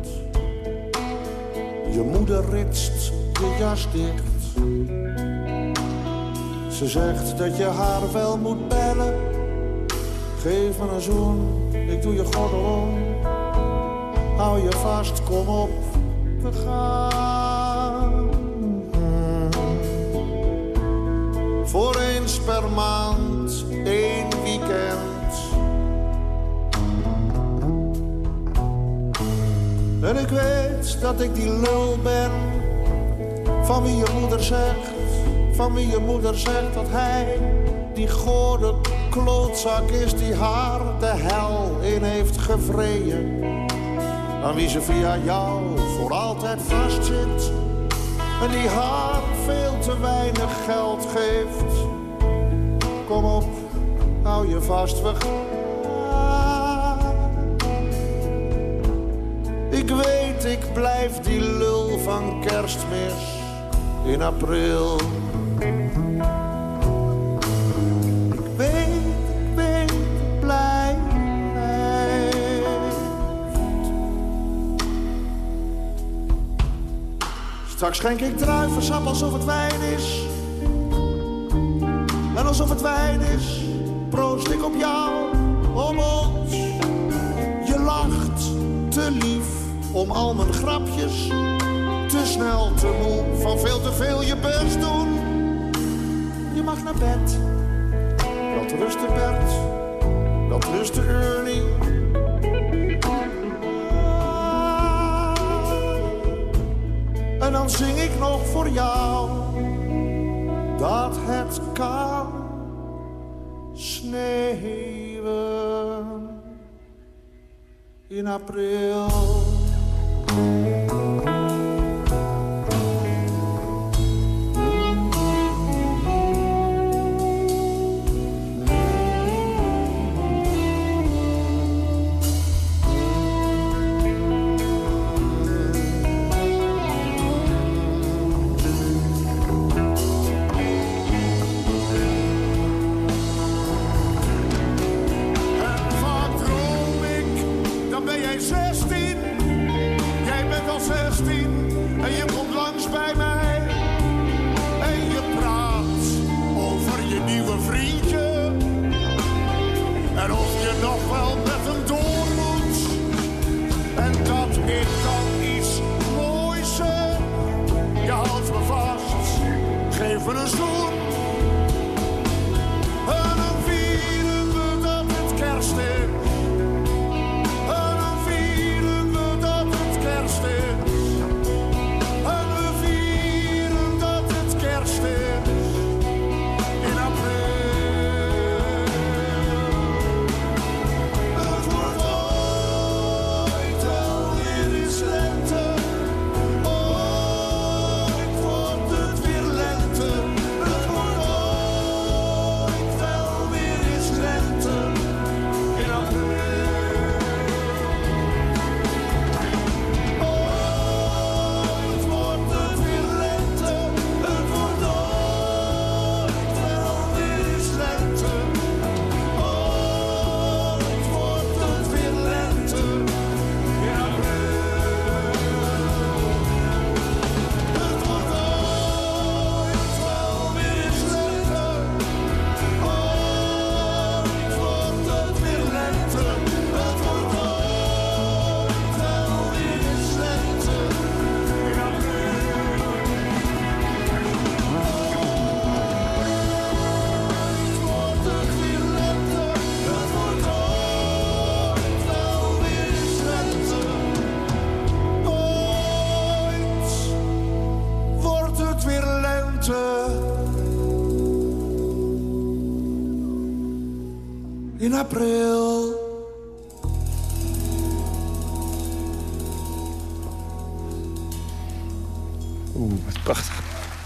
Je moeder ritst je jas dicht. Ze zegt dat je haar wel moet bellen. Geef me een zoen, ik doe je gordel om. Hou je vast, kom op, we gaan. Voor eens per maand, één En ik weet dat ik die lul ben. Van wie je moeder zegt, van wie je moeder zegt dat hij die gore klootzak is die haar de hel in heeft gevreden. Aan wie ze via jou voor altijd vastzit en die haar veel te weinig geld geeft. Kom op, hou je vast, we gaan. Ik blijf die lul van kerstmis in april. Ik weet, ik weet, ik blijf. Straks schenk ik druivensap alsof het wijn is. En alsof het wijn is, proost ik op jou, om ons. Je lacht te lief om al mijn grapjes. Te snel, te moe, van veel te veel je best doen. Je mag naar bed. Dat rustte Bert, dat rustte Ernie. En dan zing ik nog voor jou dat het kan sneeuwen in april.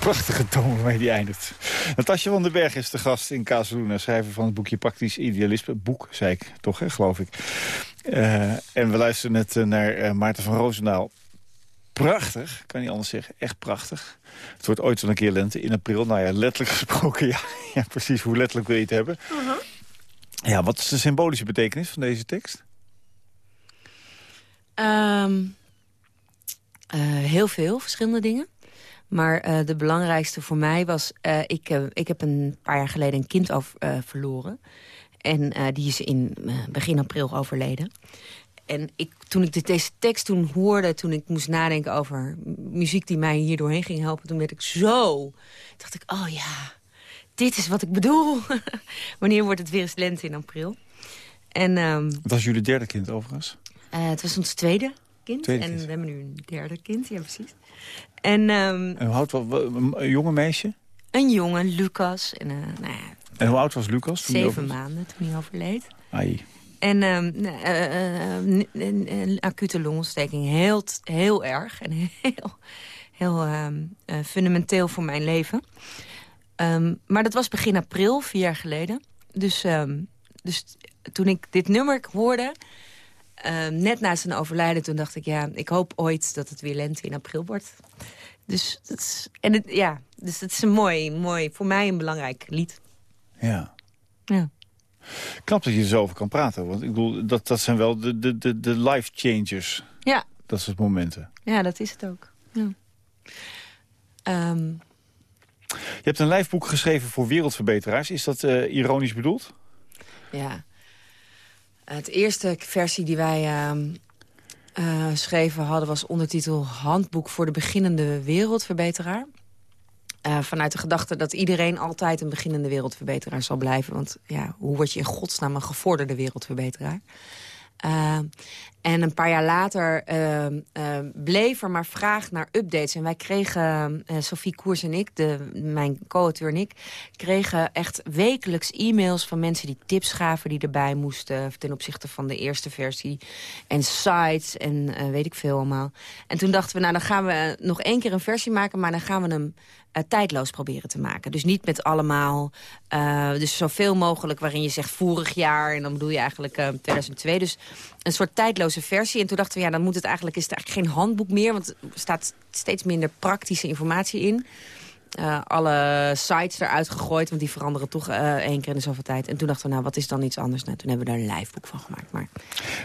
Prachtige toon waarmee die eindigt. Natasja van den Berg is de gast in Kazeluna, schrijver van het boekje Praktisch Idealisme. Boek, zei ik toch, hè, geloof ik. Uh, en we luisteren net uh, naar uh, Maarten van Roosendaal. Prachtig, kan niet anders zeggen. Echt prachtig. Het wordt ooit wel een keer lente in april. Nou ja, letterlijk gesproken, (laughs) ja, ja precies. Hoe letterlijk wil je het hebben? -huh. Ja, wat is de symbolische betekenis van deze tekst? Um, heel veel verschillende dingen. Maar uh, de belangrijkste voor mij was... Uh, ik, uh, ik heb een paar jaar geleden een kind over, verloren. En die is in begin april overleden. En ik, toen ik de, deze tekst toen hoorde, toen ik moest nadenken over muziek die mij hier doorheen ging helpen, toen werd ik zo... dacht ik, oh ja, dit is wat ik bedoel. (laughs) Wanneer wordt het weer eens lente in april? En, um, het was jullie derde kind overigens? het was ons tweede kind. Tweede en kind. we hebben nu een derde kind, ja precies. En, um, en hoe oud was een jonge meisje? Een jongen, Lucas. En, uh, nou ja, en hoe oud was Lucas? Toen zeven maanden toen hij overleed. Ai. En um, uh, uh, een, acute longontsteking. Heel, heel erg. En (laughs) heel, heel um, fundamenteel voor mijn leven. Maar dat was begin april, vier jaar geleden. Dus, dus toen ik dit nummer hoorde... Uh, net na zijn overlijden, toen dacht ik, ja, ik hoop ooit dat het weer lente in april wordt. Dus dat is, en het, ja, dus het is een mooi, mooi, voor mij een belangrijk lied. Ja. Ja. Knap dat je er zo over kan praten. Want ik bedoel, dat, dat zijn wel de, de, de, de life changers. Ja. Dat soort momenten. Ja, dat is het ook. Ja. Um, je hebt een lijfboek geschreven voor wereldverbeteraars. Is dat uh, ironisch bedoeld? Ja. Het eerste versie die wij uh, uh, schreven hadden... was ondertitel Handboek voor de beginnende wereldverbeteraar. Uh, vanuit de gedachte dat iedereen altijd een beginnende wereldverbeteraar zal blijven. Want ja, hoe word je in godsnaam een gevorderde wereldverbeteraar? Uh, en een paar jaar later uh, uh, bleef er maar vraag naar updates. En wij kregen, uh, Sophie Koers en ik, de, mijn co-auteur en ik... kregen echt wekelijks e-mails van mensen die tips gaven... die erbij moesten ten opzichte van de eerste versie. En sites en weet ik veel allemaal. En toen dachten we, nou dan gaan we nog één keer een versie maken... maar dan gaan we hem tijdloos proberen te maken. Dus niet met allemaal, dus zoveel mogelijk waarin je zegt vorig jaar... en dan bedoel je eigenlijk uh, 2002. Dus een soort tijdloze versie. En toen dachten we, ja, dan moet het eigenlijk, is het eigenlijk geen handboek meer... want er staat steeds minder praktische informatie in. Uh, alle sites eruit gegooid, want die veranderen toch uh, één keer in de zoveel tijd. En toen dachten we, nou, wat is dan iets anders? Nou, toen hebben we daar een lijfboek van gemaakt. Maar...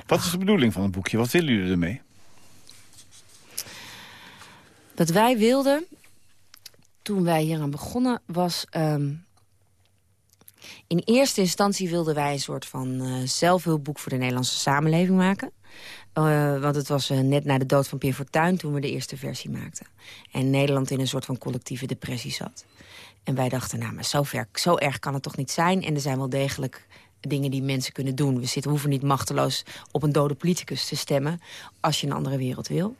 Wat is de bedoeling van het boekje? Wat willen jullie ermee? Wat wij wilden, toen wij hier aan begonnen, was... Um, in eerste instantie wilden wij een soort van uh, zelfhulpboek voor de Nederlandse samenleving maken. Uh, want het was uh, net na de dood van Pim Fortuyn toen we de eerste versie maakten. En Nederland in een soort van collectieve depressie zat. En wij dachten, nou, maar zo, ver, zo erg kan het toch niet zijn? En er zijn wel degelijk dingen die mensen kunnen doen. We zitten, hoeven niet machteloos op een dode politicus te stemmen... als je een andere wereld wil.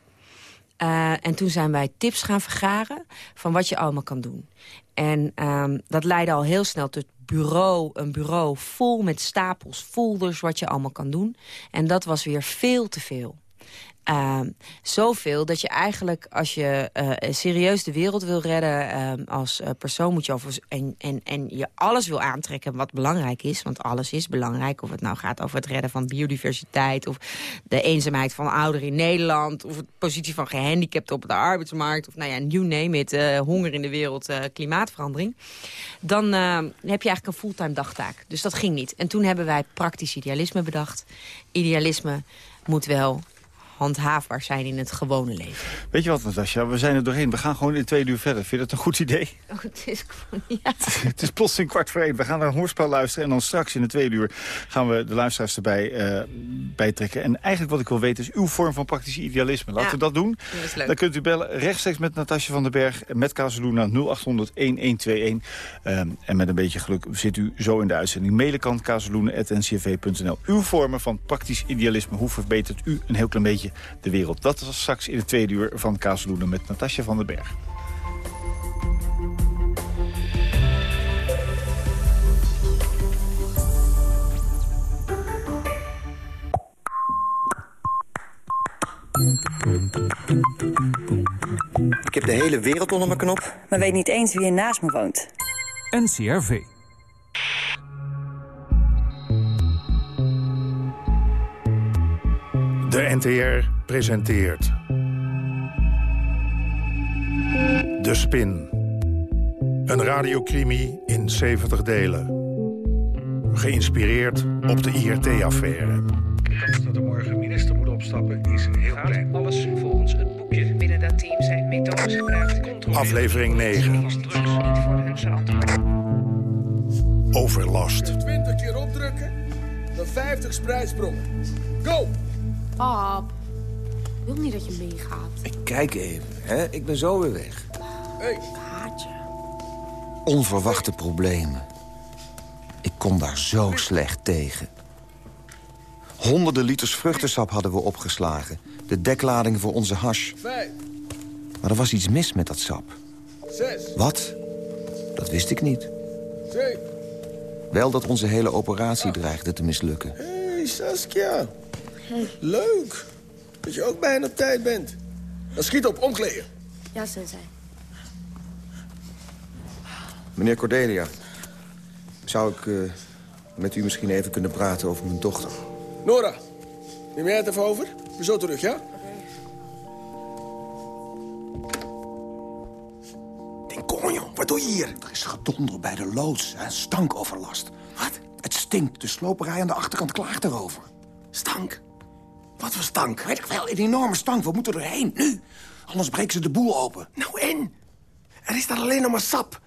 En toen zijn wij tips gaan vergaren van wat je allemaal kan doen. En um, dat leidde al heel snel tot bureau, een bureau vol met stapels, folders, wat je allemaal kan doen. En dat was weer veel te veel. Uh, zoveel dat je eigenlijk, als je uh, serieus de wereld wil redden... Uh, als persoon moet je over, en, en, en je alles wil aantrekken wat belangrijk is... want alles is belangrijk, of het nou gaat over het redden van biodiversiteit... of de eenzaamheid van ouderen in Nederland... of de positie van gehandicapten op de arbeidsmarkt... of nou ja, you name it, honger in de wereld, klimaatverandering... dan heb je eigenlijk een fulltime dagtaak. Dus dat ging niet. En toen hebben wij praktisch idealisme bedacht. Idealisme moet wel handhaafbaar zijn in het gewone leven. Weet je wat, Natasja? We zijn er doorheen. We gaan gewoon in twee uur verder. Vind je dat een goed idee? (laughs) Oh, het is gewoon, (laughs) ja. het is plots in kwart voor één. We gaan naar een hoorspel luisteren. En dan straks in de tweede uur gaan we de luisteraars erbij uh, bijtrekken. En eigenlijk wat ik wil weten is uw vorm van praktisch idealisme. Laten ja, we dat doen. Dat is leuk. Dan kunt u bellen rechtstreeks met Natasja van den Berg. Met Kazeluna 0800 1121. Um, en met een beetje geluk zit u zo in de uitzending. Mailen kan. Uw vormen van praktisch idealisme. Hoe verbetert u een heel klein beetje de wereld. Dat was straks in de tweede uur van Kazeloenen met Natasja van den Berg. Ik heb de hele wereld onder mijn knop. Maar weet niet eens wie er naast me woont. NCRV. De NTR presenteert... De Spin. Een radiocrimi in 70 delen. Geïnspireerd op de IRT-affaire. De kans dat er morgen minister moet opstappen is heel klein. Alles volgens het boekje. Binnen dat team zijn methodes gebruikt. Aflevering 9. Overlast. 20 keer opdrukken, dan 50 spreidsprongen. Go! Pap, ik wil niet dat je meegaat. Ik kijk even, hè? ik ben zo weer weg. Hey. Kaartje. Onverwachte problemen. Ik kom daar zo slecht tegen. Honderden liters vruchtensap hadden we opgeslagen. De deklading voor onze hash. Vijf. Maar er was iets mis met dat sap. Zes. Wat? Dat wist ik niet. Zeven. Wel dat onze hele operatie dreigde te mislukken. Hé, hey, Saskia. Leuk. Dat je ook bijna op tijd bent. Dan schiet op, omkleden. Ja, sensei. Meneer Cordelia, zou ik eh, met u misschien even kunnen praten over mijn dochter? Nora, neem jij het even over? Ben zo terug, ja? Wat doe je hier? Er is gedonder bij de loods en stankoverlast. Wat? Het stinkt. De sloperij aan de achterkant klaagt erover. Stank? Wat voor stank? Weet ik wel, een enorme stank. We moeten erheen, nu. Anders breken ze de boel open. Nou en? Er is daar alleen nog maar sap.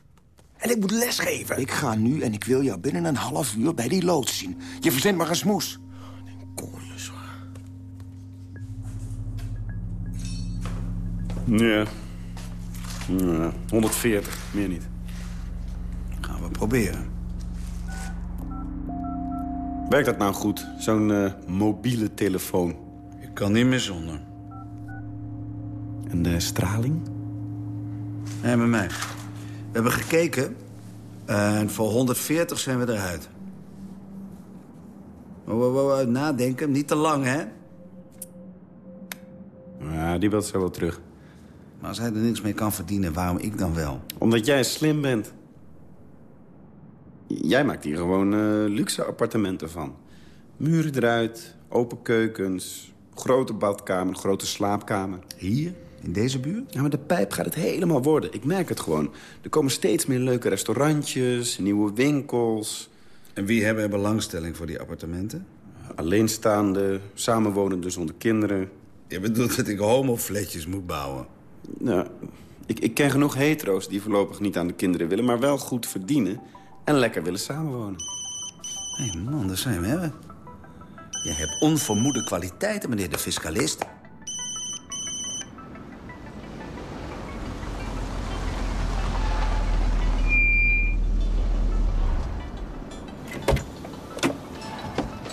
En ik moet lesgeven. Ik ga nu en ik wil jou binnen een half uur bij die loods zien. Je verzint maar een smoes. Ja. ja. 140, meer niet. Gaan we proberen. Werkt dat nou goed, zo'n eh, mobiele telefoon? Ik kan niet meer zonder. En de straling? Nee, met mij. We hebben gekeken en voor 140 zijn we eruit. Oh, oh, nadenken, niet te lang, hè? Ja, die wil zo wel terug. Maar als hij er niks mee kan verdienen, waarom ik dan wel? Omdat jij slim bent. Jij maakt hier gewoon eh, luxe appartementen van. Muren eruit, open keukens, grote badkamer, grote slaapkamer. Hier? In deze buurt? Ja, maar de pijp gaat het helemaal worden. Ik merk het gewoon. Er komen steeds meer leuke restaurantjes, nieuwe winkels. En wie hebben er belangstelling voor die appartementen? Alleenstaande, samenwonenden zonder kinderen. Je bedoelt dat ik homofletjes moet bouwen? Nou, ik, ik ken genoeg hetero's die voorlopig niet aan de kinderen willen... maar wel goed verdienen en lekker willen samenwonen. Hé hey man, daar zijn we, hè? Je hebt onvermoede kwaliteiten, meneer de fiscalist.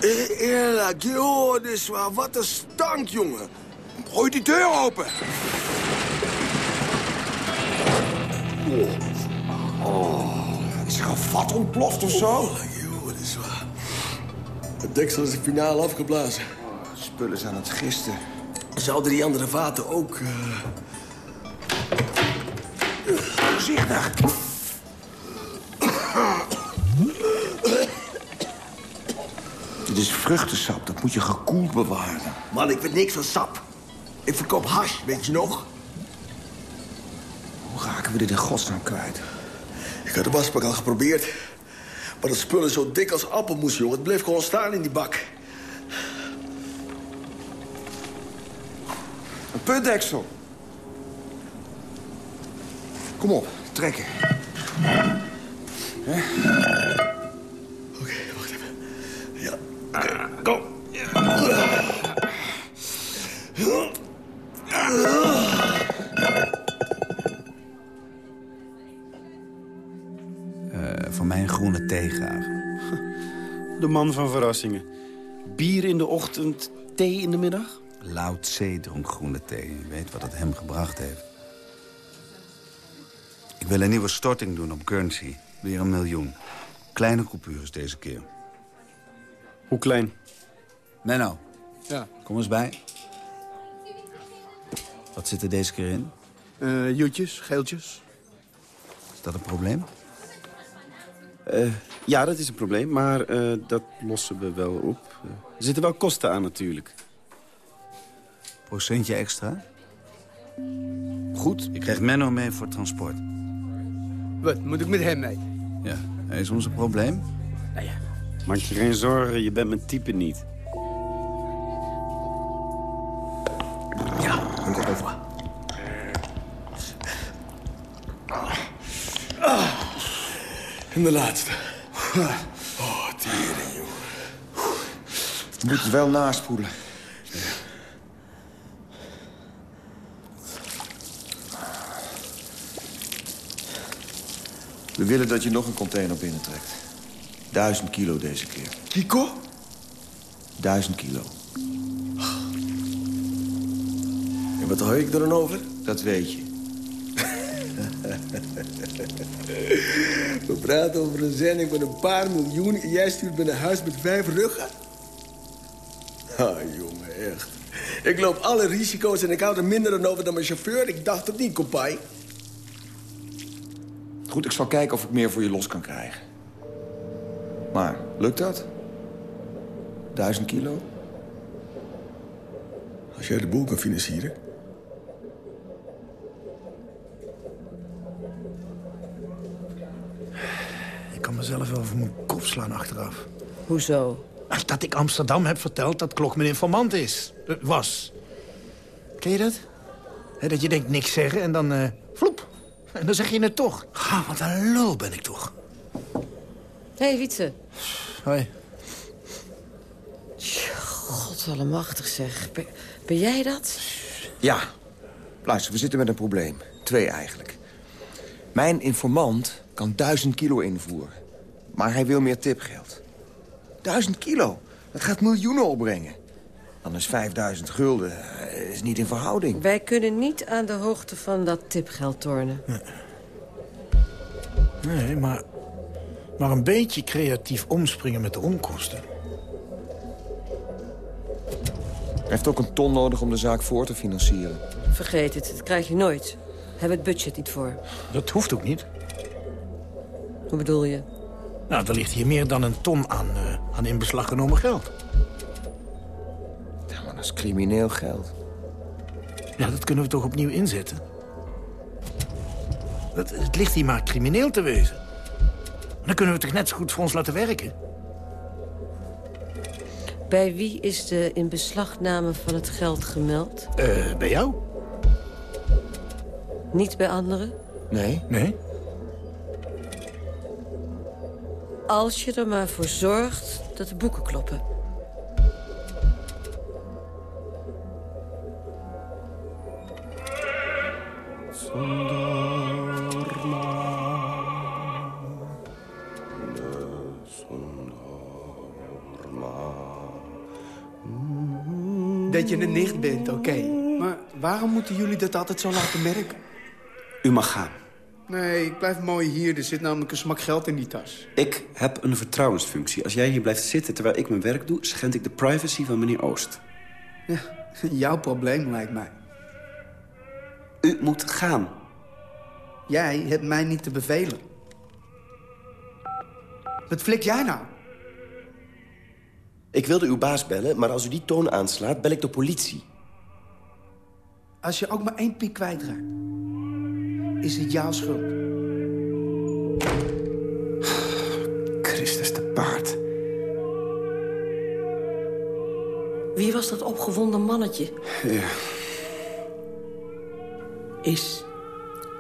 Eh, Eerlijk, joh, dit is waar. Wat een stank, jongen. Gooi die deur open. Oh, is er een vat ontploft of zo? Het deksel is finaal afgeblazen. Spullen zijn aan het gisten. Zouden die andere vaten ook... eh, Voorzichtig. Dit is vruchtensap, dat moet je gekoeld bewaren. Man, ik weet niks van sap. Ik verkoop hash, weet je nog? Hoe raken we dit in godsnaam kwijt? Ik had de wasbak al geprobeerd. Maar dat spul is zo dik als appelmoes, jongen. Het bleef gewoon staan in die bak. Een putdeksel. Kom op, trekken. Man van verrassingen. Bier in de ochtend, thee in de middag? Lao Tse dronk groene thee. Je weet wat het hem gebracht heeft. Ik wil een nieuwe storting doen op Guernsey. Weer een miljoen. Kleine coupures deze keer. Hoe klein? Menno, Ja. kom eens bij. Wat zit er deze keer in? Uh, joetjes, geeltjes. Is dat een probleem? Uh, ja, dat is een probleem, maar uh, dat lossen we wel op. er zitten wel kosten aan natuurlijk. Procentje extra? Goed, ik krijg Menno mee voor transport. Wat, moet ik met hem mee? Ja, hij is ons een probleem. Nou ja. Maak je geen zorgen, je bent mijn type niet. En de laatste. Oh, tering, jongen. Je moet het wel naspoelen. We willen dat je nog een container binnentrekt. Duizend kilo deze keer. Kiko? Duizend kilo. En wat hoor ik er dan over? Dat weet je. Praten over een zending van een paar miljoen... en jij stuurt me naar huis met vijf ruggen? Ah, jongen, echt. Ik loop alle risico's en ik hou er minder aan over dan mijn chauffeur. Ik dacht het niet, kopai. Goed, ik zal kijken of ik meer voor je los kan krijgen. Maar, lukt dat? Duizend kilo? Als jij de boel kan financieren. Mezelf wel voor mijn kop slaan achteraf. Hoezo? Dat ik Amsterdam heb verteld dat Klok mijn informant is. Uh, was. Ken je dat? Dat je denkt niks zeggen en dan... Uh, vloep. En dan zeg je het toch. Ga, wat een lul ben ik toch. Hé, hey, Wietse. Hoi. God allemachtig zeg. Ben, ben jij dat? Ja. Luister, we zitten met een probleem. Twee eigenlijk. Mijn informant kan duizend kilo invoeren. Maar hij wil meer tipgeld. Duizend kilo. Dat gaat miljoenen opbrengen. Dan is 5000 gulden uh, is niet in verhouding. Wij kunnen niet aan de hoogte van dat tipgeld tornen. Nee, nee maar, maar een beetje creatief omspringen met de onkosten. Hij heeft ook een ton nodig om de zaak voor te financieren. Vergeet het, dat krijg je nooit. Heb het budget niet voor. Dat hoeft ook niet. Hoe bedoel je? Nou, er ligt hier meer dan een ton aan, uh, aan in beslag genomen geld. Ja, maar dat is crimineel geld. Ja, dat kunnen we toch opnieuw inzetten? Het, het ligt hier maar crimineel te wezen. Dan kunnen we het toch net zo goed voor ons laten werken? Bij wie is de inbeslagname van het geld gemeld? Uh, bij jou. Niet bij anderen? Nee. Nee? Als je er maar voor zorgt dat de boeken kloppen. Dat je een nicht bent, oké. Okay. Maar waarom moeten jullie dat altijd zo laten merken? U mag gaan. Nee, ik blijf mooi hier. Er zit namelijk een smak geld in die tas. Ik heb een vertrouwensfunctie. Als jij hier blijft zitten terwijl ik mijn werk doe... schend ik de privacy van meneer Oost. Ja, jouw probleem lijkt mij. U moet gaan. Jij hebt mij niet te bevelen. Wat flik jij nou? Ik wilde uw baas bellen, maar als u die toon aanslaat, bel ik de politie. Als je ook maar één piek kwijtraakt, is het jouw schuld. Christus de paard. Wie was dat opgewonden mannetje? Ja. Is,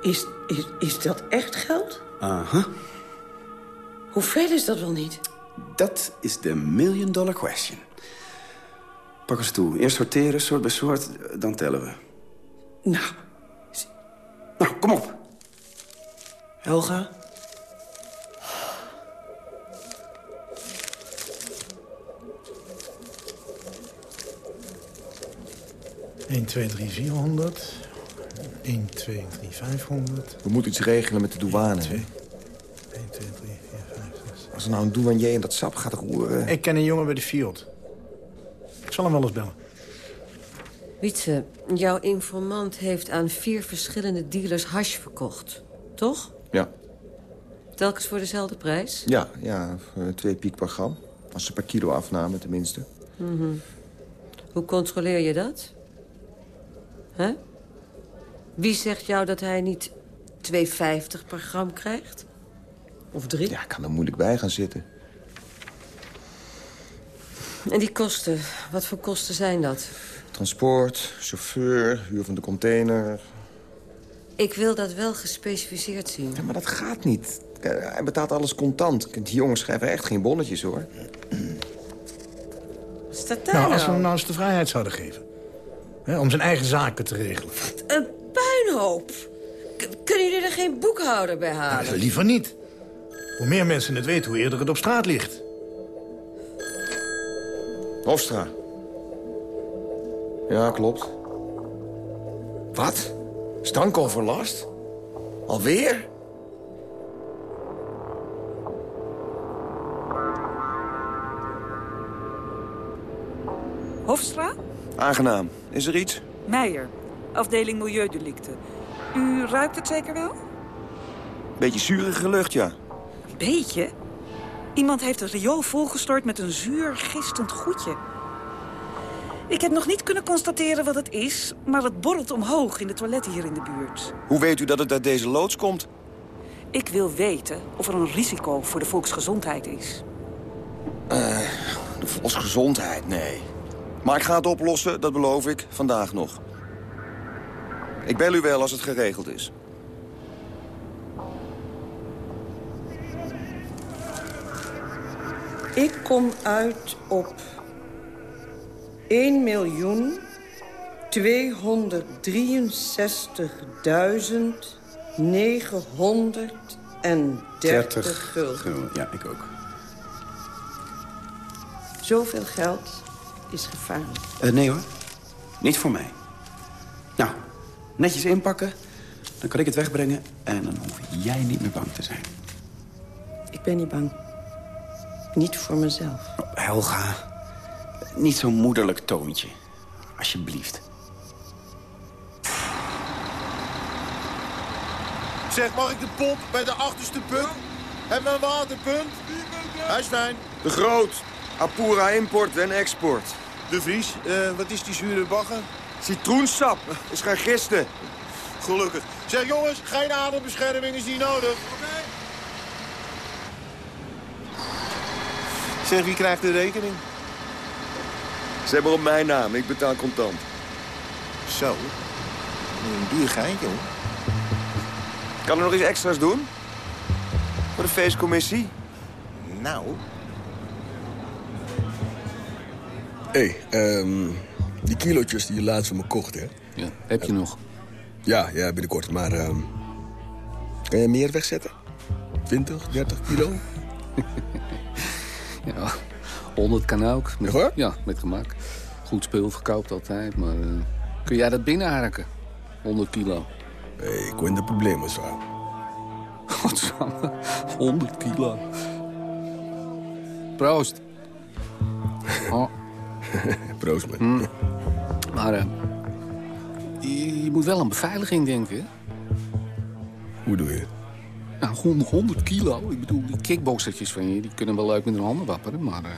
is, is, is dat echt geld? Aha. Hoe ver is dat wel niet? Dat is de million dollar question. Pak eens toe. Eerst sorteren, soort bij soort, dan tellen we. Nou. Kom op. Helga? Eén, twee, drie, 400. 1, 2, 3, 500. We moeten iets regelen met de douane. 1, 2, 1, 2 3, 4, 5, 6. Als er nou een douanier in dat sap gaat roeren... Ik ken een jongen bij de Fiat. Ik zal hem wel eens bellen. Wietse, jouw informant heeft aan vier verschillende dealers hash verkocht. Toch? Ja. Telkens voor dezelfde prijs? Ja, ja voor twee piek per gram. Als ze per kilo afnamen, tenminste. Mhm. Hoe controleer je dat? Hè? Wie zegt jou dat hij niet 2,50 per gram krijgt? Of drie? Ja, ik kan er moeilijk bij gaan zitten. En die kosten, wat voor kosten zijn dat? Transport, chauffeur, huur van de container. Ik wil dat wel gespecificeerd zien. Ja, maar dat gaat niet. Eh, Hij betaalt alles contant. Die jongens schrijven echt geen bonnetjes, hoor. Wat staat daar Nou, als we nou? hem nou eens de vrijheid zouden geven. Hè, om zijn eigen zaken te regelen. Een puinhoop! K- kunnen jullie er geen boekhouder bij halen? Nou, liever niet. Hoe meer mensen het weten, hoe eerder het op straat ligt. Hofstra. Ja, klopt. Wat? Stankoverlast? Alweer? Hofstra? Aangenaam. Is er iets? Meijer, afdeling Milieudelicten. U ruikt het zeker wel? Beetje zurige lucht, ja. Beetje. Iemand heeft het riool volgestort met een zuur, gistend goedje. Ik heb nog niet kunnen constateren wat het is... maar het borrelt omhoog in de toiletten hier in de buurt. Hoe weet u dat het uit deze loods komt? Ik wil weten of er een risico voor de volksgezondheid is. Eh, de volksgezondheid, nee. Maar ik ga het oplossen, dat beloof ik, vandaag nog. Ik bel u wel als het geregeld is. Ik kom uit op 1 miljoen 263.930 gulden. Ja, ik ook. Zoveel geld is gevaarlijk. Eh, nee hoor, niet voor mij. Nou, netjes inpakken, dan kan ik het wegbrengen... en dan hoef jij niet meer bang te zijn. Ik ben niet bang. Niet voor mezelf. Oh, Helga, niet zo'n moederlijk toontje. Alsjeblieft. Zeg, mag ik de pomp bij de achterste punt? Heb een waterpunt? Hij is fijn. De Groot. Apura import en export. De Vries, eh, wat is die zure bagger? Citroensap. Is geen gisten. Gelukkig. Zeg jongens, geen adembescherming is niet nodig. Zeg, wie krijgt de rekening? Ze hebben op mijn naam. Ik betaal contant. Zo. Een duur geintje, hoor. Kan er nog iets extra's doen? Voor de feestcommissie? Nou. Hé, hey, ehm, die kilootjes die je laatst van me kocht, hè? Ja, heb je nog? Ja, ja, binnenkort. Maar ehm, kan je meer wegzetten? 20, 30 kilo? (laughs) Ja, 100 kan ook. Met, hoor? Ja, met gemak. Goed spul verkoopt altijd, maar eh, kun jij dat binnenharken? 100 kilo. Nee, ik win de problemen, zo. Godsamme, 100 kilo. Proost. (laughs) Oh. Proost, man. Hm. Maar eh, je, je moet wel aan beveiliging denken? Hoe doe je? Nou, 100, 100 kilo. Ik bedoel, die kickboxertjes van je, die kunnen wel leuk met hun handen wapperen. Maar eh,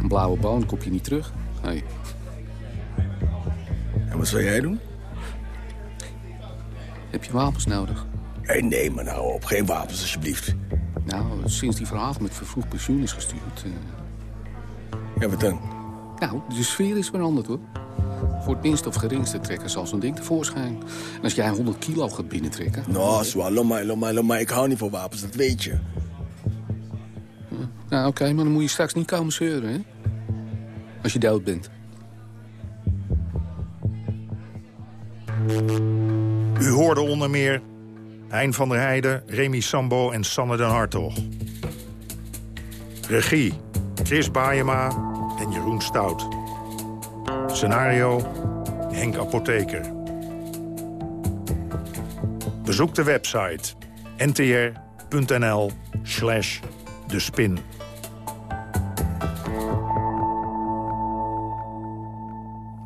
een blauwe boon kop je niet terug. Hey. En wat zou jij doen? Heb je wapens nodig? Hey, nee, maar nou op. Geen wapens, alsjeblieft. Nou, sinds die verhaal met vervroegd pensioen is gestuurd... eh, Ja, wat dan? Nou, de sfeer is veranderd, hoor. Voor het minste of geringste trekken zal zo'n ding tevoorschijn. En als jij 100 kilo gaat binnentrekken... Nou, laat maar, maar, maar. Ik hou niet van wapens, dat weet je. Nou, oké, maar dan moet je straks niet komen zeuren, hè? Als je dood bent. U hoorde onder meer Hein van der Heijden, Remy Sambo en Sanne den Hartog. Regie, Chris Baayema en Jeroen Stout. Scenario, Henk Apotheker. Bezoek de website ntr.nl slash de spin.